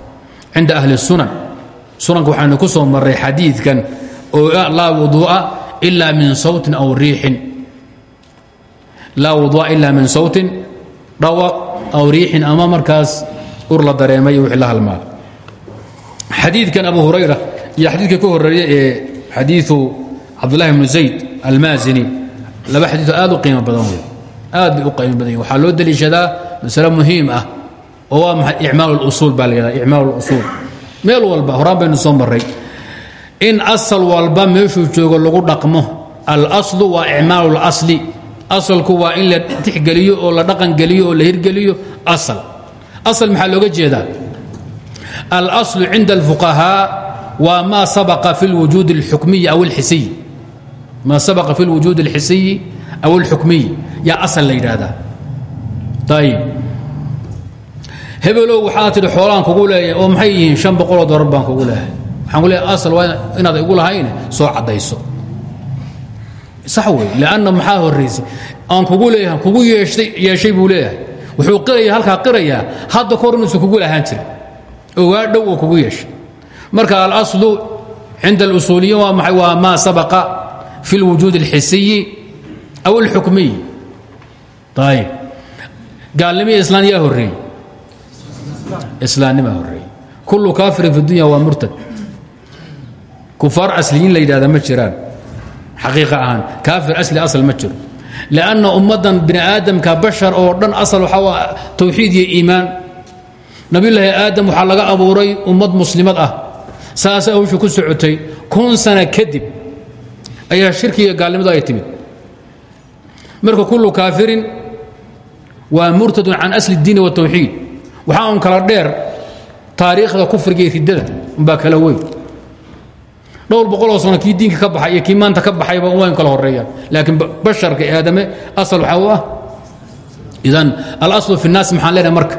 sunanka waxaanu ku soo marray xadiidkan oo laa wuduu'a ila min sawtin aw riixin. Laa wuduu'a ila min sawtin dhawaq aw riixin ama markaas ur la dareemay wixii la halmaal. Xadiidkan abu hurayra iyo xadiidka ka horreeya ee xadiiu cabdullahi bnu zayd almaazini laba xadiio aad u qiimo badan wey aad bay u qiimo badan yihiin waxaa loo deliishadaa masale muhiim ah oo waa maxay? Icmaal اlusuul baa la yidhahda icmaal اlusuul meel walba horaan baynu soo marray in asal walba meeshuu joogo lagu dhaqmo alaslu waa icmaal اlasli asalku waa in la tixgeliyo oo la dhaqangeliyo oo la hirgeliyo asal asal maxaa looga jeedaa alaslu cinda اlfuqahaa waa maa sabaqa fi اlwujuud اlxukmiyi aw اlxisiy maa sabaqa fi اlwujuud اlxisiyi aw اlxukmiyi yaa asal la yidhaahdaa ayib hebelow waxaa tidhi xoolaan kugu leeyahay. Oo maxay yihiin? Shan boqoloo baan kugu leehay waxaan ku leeyahay asal waa inaad igu lahayne soo caddayso. Sax wey maxaa horraysay aan kugu leeyahay kugu yeeshtay yeeshay buu leeyahay. Wuxuu qiraya halkaa qirayaa hadda ka kugu lahaan jirin oo waa dhow oo kugu yeeshay. Marka alaslu cinda alusuuliyin waa maxay? Waa maa sabaqa fi lwujuud alxisiyi aw alxukmiyi. Ayb gaalnimo islaam yaa horreeyey islaannima horreeyey kullu kaafirin fi dunya waa murtad kufaar asliyiin la yidhahda ma jiraan xaqiiqa ahaan kaafir asli asal ma jiro lanna ummaddan bini aadamka bashar oo dhan asal waxaa waa tawxiid iyo iimaan nabiyulaahi aadam waxaa laga abuuray ummad muslimad ah saas hawshu ku socotay kun sana kadib ayaa shirkiga gaalnimadu ay timid marka kullu kaafirin waa murtadun can asli اdiini wالtawxiid waxaa un kala dheer taariikhda kufriga iyo riddada umbaa kala weyn dhowr boqoloo sano kii diinka ka baxay iyo kii maanta ka baxayba wayn kala horeeyaan laakiin basharka aadame asal waxaa u ah idan alaslu fi الnaas maxaan leenahay marka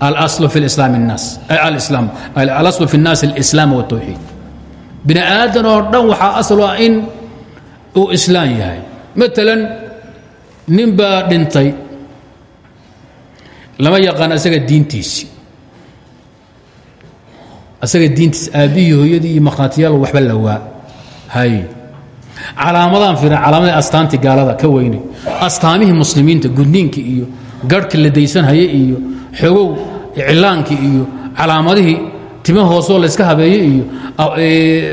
alaslu fi islaam الnaas alislam alaslu fi الnaas اlislaam wالtawxiid bini aadan oo dhan waxaa asal ah in uu islaam yahay maalan nin baa dhintay lama yaqaan asaga diintiisi. Asaga diintiis aabbihii hooyadii iyo makhraatiyaal waxba la waa. Hay. Calaamadan fiiran calaamadii astaantii gaalada ka weynay astaamihii muslimiinta gudniinka iyo garhka la daysanhaya iyo xogow iclaankii iyo calaamadihii tima hoosoo layska habeeye iyo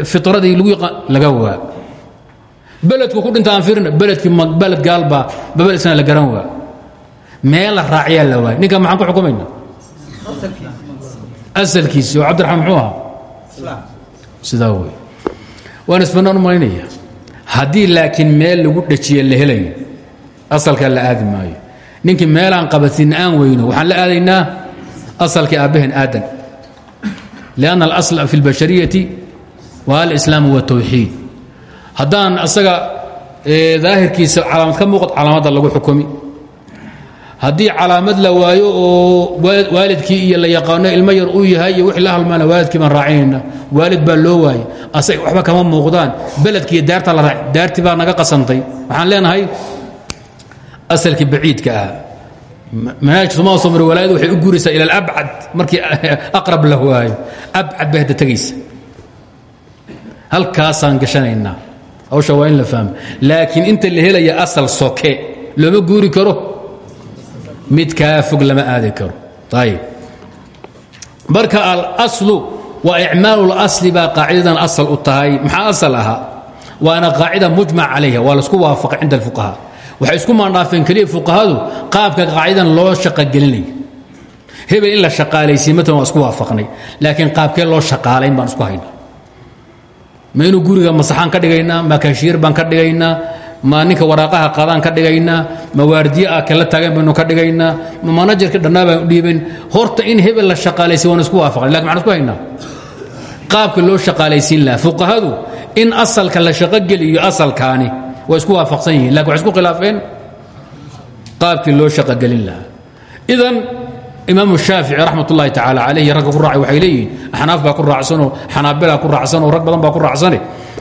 firadii lagu yaqaan laga waa. Beledku ku dhinta aan fiirina beledkii beled gaalbaa babelsna la garan waa meel la raaciyaa la waay ninka maxaan ku xukumayna asalkiisi oo cabdiraxmaan muxuu ahaa sidaa wey waan isbanaan u malaynaya haddii laakiin meel lagu dhajiye la helayo asalkaa la aadi maayo ninkii meelaan qabatin aan weyno waxaan la aadaynaa asalkii aabbaheen aadan lianna alasla fi اlbashariyati waa alislaam wالtawxiid haddaan asaga daahirkiisa calaamad ka muuqad calaamadda lagu xukumi haddii calaamad la waayo oo waalidkii iyo la yaqaano ilmo yar uu yahay iyo wixii la halmaana waalidkii baan raacinayna waalid baa loo waayey asaga waxba kama muuqdaan. Beledkiiyo daarta la raac daartii baa naga qasantay. Waxaan leenahay asalkii baciidka ah manhaaj somaa soo mari walaayadu waxay u guuraysaa ila alabcad markii (laughs) aqrab la waayo. Abcad bay hadda tegaysa halkaasaan gashanaynaa. Hawsha waa la fahmo. Laakiin inta la helaya asal soke looma guuri karo mid kaa fog lama aadi karo. Ayib marka alaslu waa icmaalu اlasli baa qaacidadan asal u tahay. Maxaa asal ahaa waana qaacida mujmac calayha. Waa la isku waafaqay cinda alfuqaha. Waxay isku maandhaafeen keliya fuqahadu qaabka qaacidan loo shaqogelinayo hebel in la shaqaalaysiy matalan isku waafaqnay. Laakiin qaabkee loo shaqaalayn baan isku hayna. Ma guriga masaxaan ka dhigaynaa ma baan ka dhigaynaa ma ninka waraaqaha qaadaan ka dhigaynaa ma waardiye ah kala taagan ka dhigaynaa ma manajerka dhannaa u dhiibayn horta in hebel la shaqaalaysiy waan isku waafaqnay laakiin maxaan isku haynaa? Qaabka loo shaqaalaysiin lahaa fuqahadu in asalka la shaqogeliyo asalkaani way isku waafaqsan yihiin laakiin isku khilaafeen? Qaabkii loo shaqogelin lahaa. Idan imaamu shaafici raxmat ullahi tacaala calayhi ragga ku raacay waxay leeyihiin ku raacsanoo xanaabila ku raacsanoo rag badan baa ku raacsane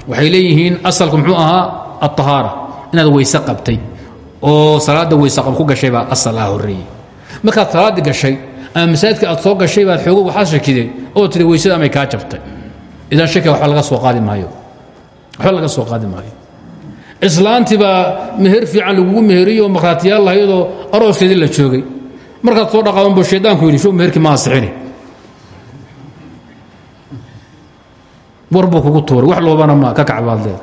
waxay leeyihiin asalku muxuu ahaa alطahaara inaad weyse qabtay oo salaadda weyse qab ku gashay baa asal ah horreeyey. Markaad salaaddii gashay ama masaajidka aad soo gashay baad xoogo waxaa shakiday oo tiri weysada amay kaa jabtay. Idan shakiga waxba laga soo qaadi maayo. Waxba laga soo qaadi maayo. Islaantii baa meher fiican lagugu meheriyo oo markhaatiyaal lahayadoo arooskeedii la joogay. Markaad soo dhaqaadanbu shaydaanku yidhi show meherkii ma ansixini. War buu kugu tuuray wax loobana ma ka kacbaadleed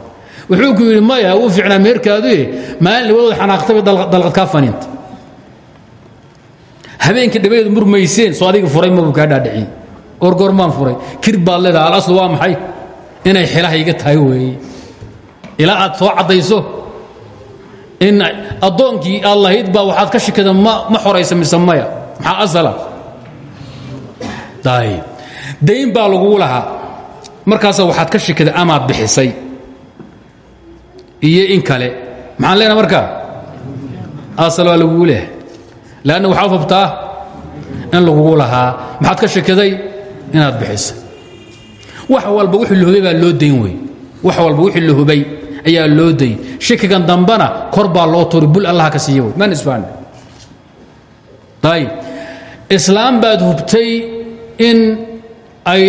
wuxuu ku yidhi maya wuu fiicnaa meherkaaduye maalin labadood xanaaqtabay dalqad kaa faniinta. Habeenkii dhabeedu murmayseen soo adiga furay mabuu kaa dhaadhiciyey orgoormaan furay. Kir baad leedaha alaslu waa maxay? Inay xilahayga tahay weeye. Ilaa aad soo caddayso in addoonkii aad lahayd baa waxaad ka shikada ma xoraysa mise maya? Maxaa asala? Dayn baa lagugu lahaa. Markaasa waxaad ka shikada amaad bixisay iyo in kale. Maxaan leenaha markaa asal waa lagugu leehay leanna waxaad hubtaa in lagugu lahaa. Maxaad ka shikaday inaad bixisay wax walba wixii la hubay baa loo dayn wey wax walba wixii la hubay ayaa loo dayn. Shikigan dambana kor baa loo turi bul allaha ka siiya wey man isfaan ayib islaam baad hubtay in ay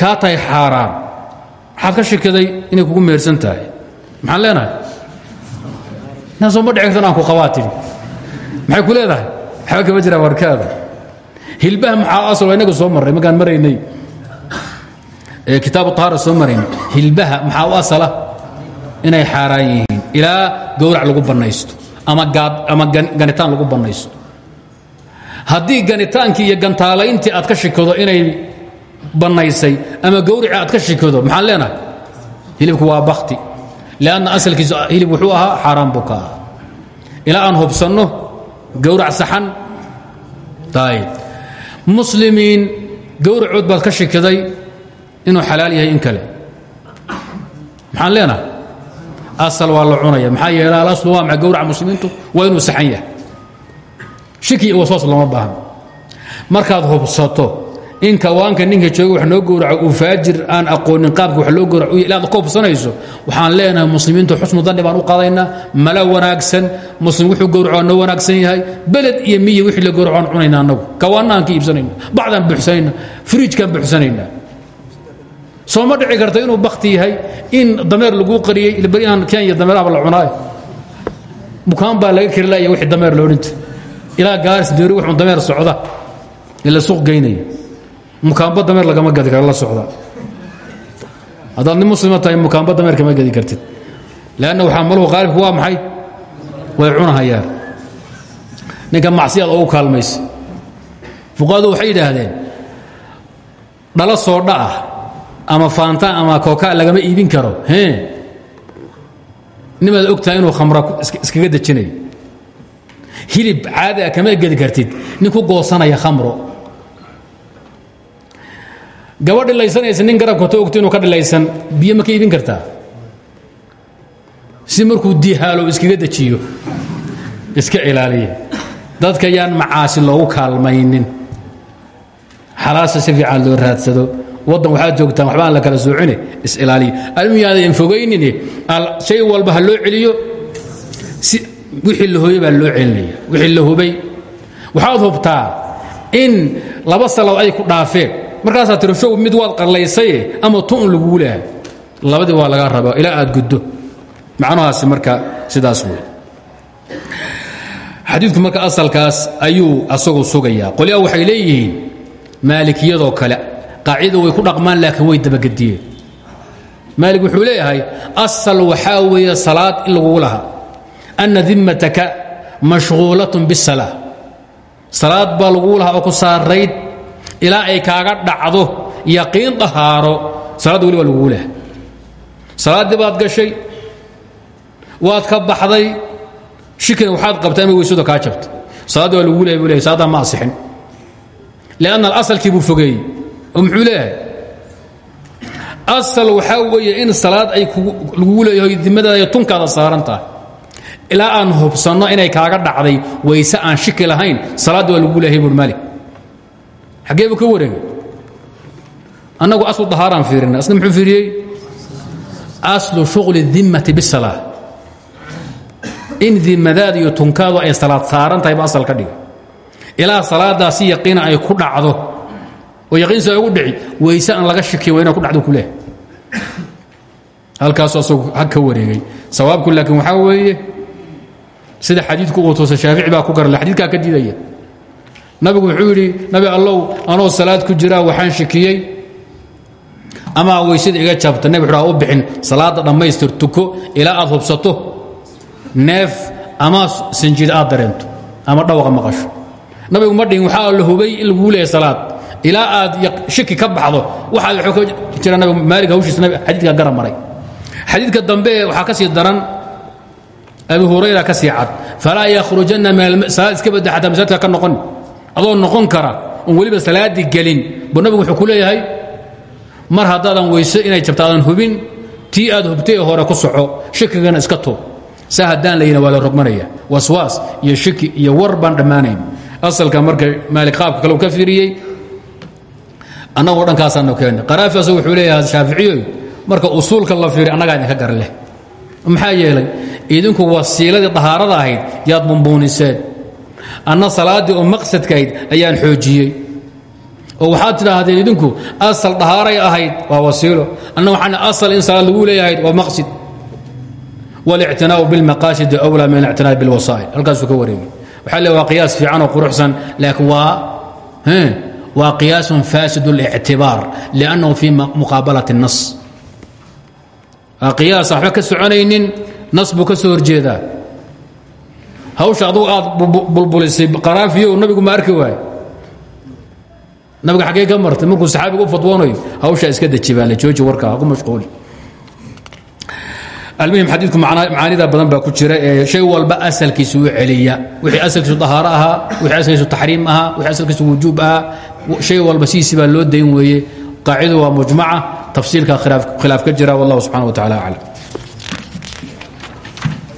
kaa tahay xaaraan maxaad ka shikaday inay kugu mehersan tahay maxaan leenahay? Naa sooma dhici kartan aan ku qabaa tidhi maxay ku leedahay? Waxba kama jiraan warkaada. Hilbaha maxaa asal waa inaga soo marray? Markaan maraynay. Kitaabu tahaara soo maraynay hilbaha maxaa u asala? Inay xaaraan yihiin. Ilaa gowrac lagu bannaysto. Ama gaad ama ganitaan lagu bannaysto. Haddii ganitaankii iyo gantaalayntii aad ka shikado inay bannaysay ama gawrici aad ka shikado maxaan leenahay? Hilibku waa bakti lanna asalkiisu hilib wuxuu ahaa xaaraan buu ka aan hubsanno gawrac saxan ayb muslimiin gawracood baad ka shikiday inuu xalaal yahay in kale maxaan leenahay asal waa la cunaya maxaa yeele alaslu waa maa gawraca muslimiintu waa inuu saxan yahay shiki iyo waswaas looma baahno markaad hubsato in kawaanka ninka jooga wax noo gowraco uu faajir aan aqoonin qaabka wax loo gowraco ilaad ka hubsanayso waxaan leenahay muslimiintu xusnu danni baan u qaadaynaa mala wanaagsan muslim wuxuu gowraco waa noo wanaagsan yahay beled iyo miyi wixii la gowraco aan cunayna annagu. Kawaanna aan ka iibsanayna bacdaan buuxsanayna firiijkaan buuxsanayna soo ma dhici karta inuu bakti yahay in dameer laguu qariyey beryahan kenya dameeraba la cunaayo. Bukaan baa laga kari laya wixii dameer loo dhinta. Ilaa gaaris doori wuxuu dameer socda ila suuq geynaya mukaamba dameer lagama gadi karo la socda. Haddaad nin muslima tahay mukaamba dameer kama gadi kartid. Leanna waxaa maluhu qaalibku waa maxay? Way cunahayaan. Ninka macsiyaad ugu kaalmaysa. Fuqahadu waxay yidhaahdeen dhalo soodha ah ama faanta ama kooka lagama iibin karo. E nimaad ogtahay inuu khamra iskaga dejinayo hilib caadi a kama gedi kartid. Nin ku goosanaya khamro gaba dhilaysanaysa nin garabkata ogto inuu ka dhilaysan biyo ma ka iibin kartaa? Si markuu dihaalo iskaga dejiyo iska ilaaliya dadka yaan macaasi loogu kaalmaynin. Xalaasha si fiican loo raadsado. Waddan waxaad joogtaan waxba la kala soocine is-ilaaliyo almuyaadayan fogaynin shay walba ha loo celiyo si wixii la hooyey baa loo celinaya. Wixii la hubay. Waxaad hubtaa in laba salood ay ku dhaafeen markaasaa tiro show mid waad qallaysaye ama tu'un lagugu lehay labadii waa laga rabaa ilaa aad guddo. Macnahaasi marka sidaas wey xadiidku marka asalkaas ayuu asagu sugayaa. Qolyaa waxay leeyihiin maalikiyadoo kale. Qaacidada way ku dhaqmaan laakiin way dabagediyeen. Maalik wuxuu leeyahay asal waxaa weeye salaad in lagugu lahaa anna dimmataka mashquulatun bisalaa salaad baa lagugu lahaa oo ku saarayd ilaa ay kaaga dhacdo yaqiin dahaaro salaadda weli waa lagugu lahaa salaaddii baad gashay waad ka baxday shikina waxaad qabtaa ama weysado kaa jabta salaaddi waa lagugu lehay buu lehay ma asixin. Lianna alasalkii buu fogeeyey oo muxuu asal waxaa weeye in salaad ay lagugu leeyahay dimadaada iyo tunkaada saaran tahay. Ilaa aan hubsanno inay kaaga dhacday wayse aan shiki lahayn salaadda waa lagugu leeyahay buur xaggee buu ka wareegay. Annagu aslu dahaaraan fiirina asna muxuu fiiriyey? Aslu shuqli dimmati bisalaa in dimadaada iyo tunkaadu ay salaad saaran ba asal ka dhiga ilaa salaaddaa si ay ku dhacdo. Oo yaqiinsi ay ugu dhici. Wayse aan laga shakiy waa ku dhacdo ku leh halkaasu asagu hag ka wareegay. Sawaabku laakiin waxaa weeye sida xadiidku uu tuusa shaafici baa ku garale xadidkaa ka diidaya nabigu wuxuu yidhi nabi allow anoo salaad ku jiraa waxaan shakiyey amaa weysada iga jabta nabi wuxuu u bixin salaadda dhammaystir tuko ilaa aad ama sinjid aad ama dhawaqa maqasho nabigu ma dhihin waxaa la hubay in laguu leeyahay salaad ilaa aad shiki ka baxdo. Waxaad wuxuu ka jira nabi maalig hawshiisa xadiidka gara maray. Xadiidka dambe waxaa ka sii daran abi hurayra ka sii cad falaa yakhrujanna min salaad iska badda xataa masaajidka ka noqon adoo noqon kara oon weliba salaaddii gelin. Buu nabigu wuxuu ku leeyahay mar haddaadan weyse inay jabta aadan hubin tii aad hubtay hore ku soco shikigana iska tuub saa haddaan layina waa la rogmanaya waswaas iyo shiki iyo war baan dhammaanayn. Asalka marka maali qaabka kale uu ka fiiriyey annagoo dhankaasaanu keennay qaraafi asagu wuxuu leeyahay shaaficiyoy marka usuulka la fiiriy annagaa idinka gar leh. Maxaa yeelay idinku wasiiladii dahaarada ahayd yaad bumbuuniseen anna salaaddii oo maqsadkahayd ayaan xoojiyey oo waxaad tidhaahdeen idinku asal dhahaaray ahayd waa wasiilo anna waxaan asal in salaad lagu leeyahayd waa maqsid والاعتناء بالمقاصد أولى من الاعتناء بالوسائل halkaasuu ka wareegay waxaa le waa qiyaas fiican oo quruxsan laakiin waa waa qiyaas faasid الاctibaar لأnnahu في muqaabalaة الnas waa qiyaas waxba ka soconaynin nas buu ka soo horjeedaa hawsha adugu aad bulbulisay qaraafiyo nabigu ma arki waayo. Nabiga xaggee ka martay markuu saxaabiga u fadwoonayo hawshaa iska deji baa la jooji warka ha ku mashquuli. Almuhim xadiidku macaanida badan baa ku jira ee shay walba asalkiisa u celiya wixii asalkiisu dahaaro ahaa wixii asalkiisu taxriim ahaa wixii asalkiisu wujuub ahaa shay walba sidiisii baa loo dayn weeye. Qaacidadu waa mujmaca tafsiilka khilaaf ka jira wallahu subxana wa tacala aclam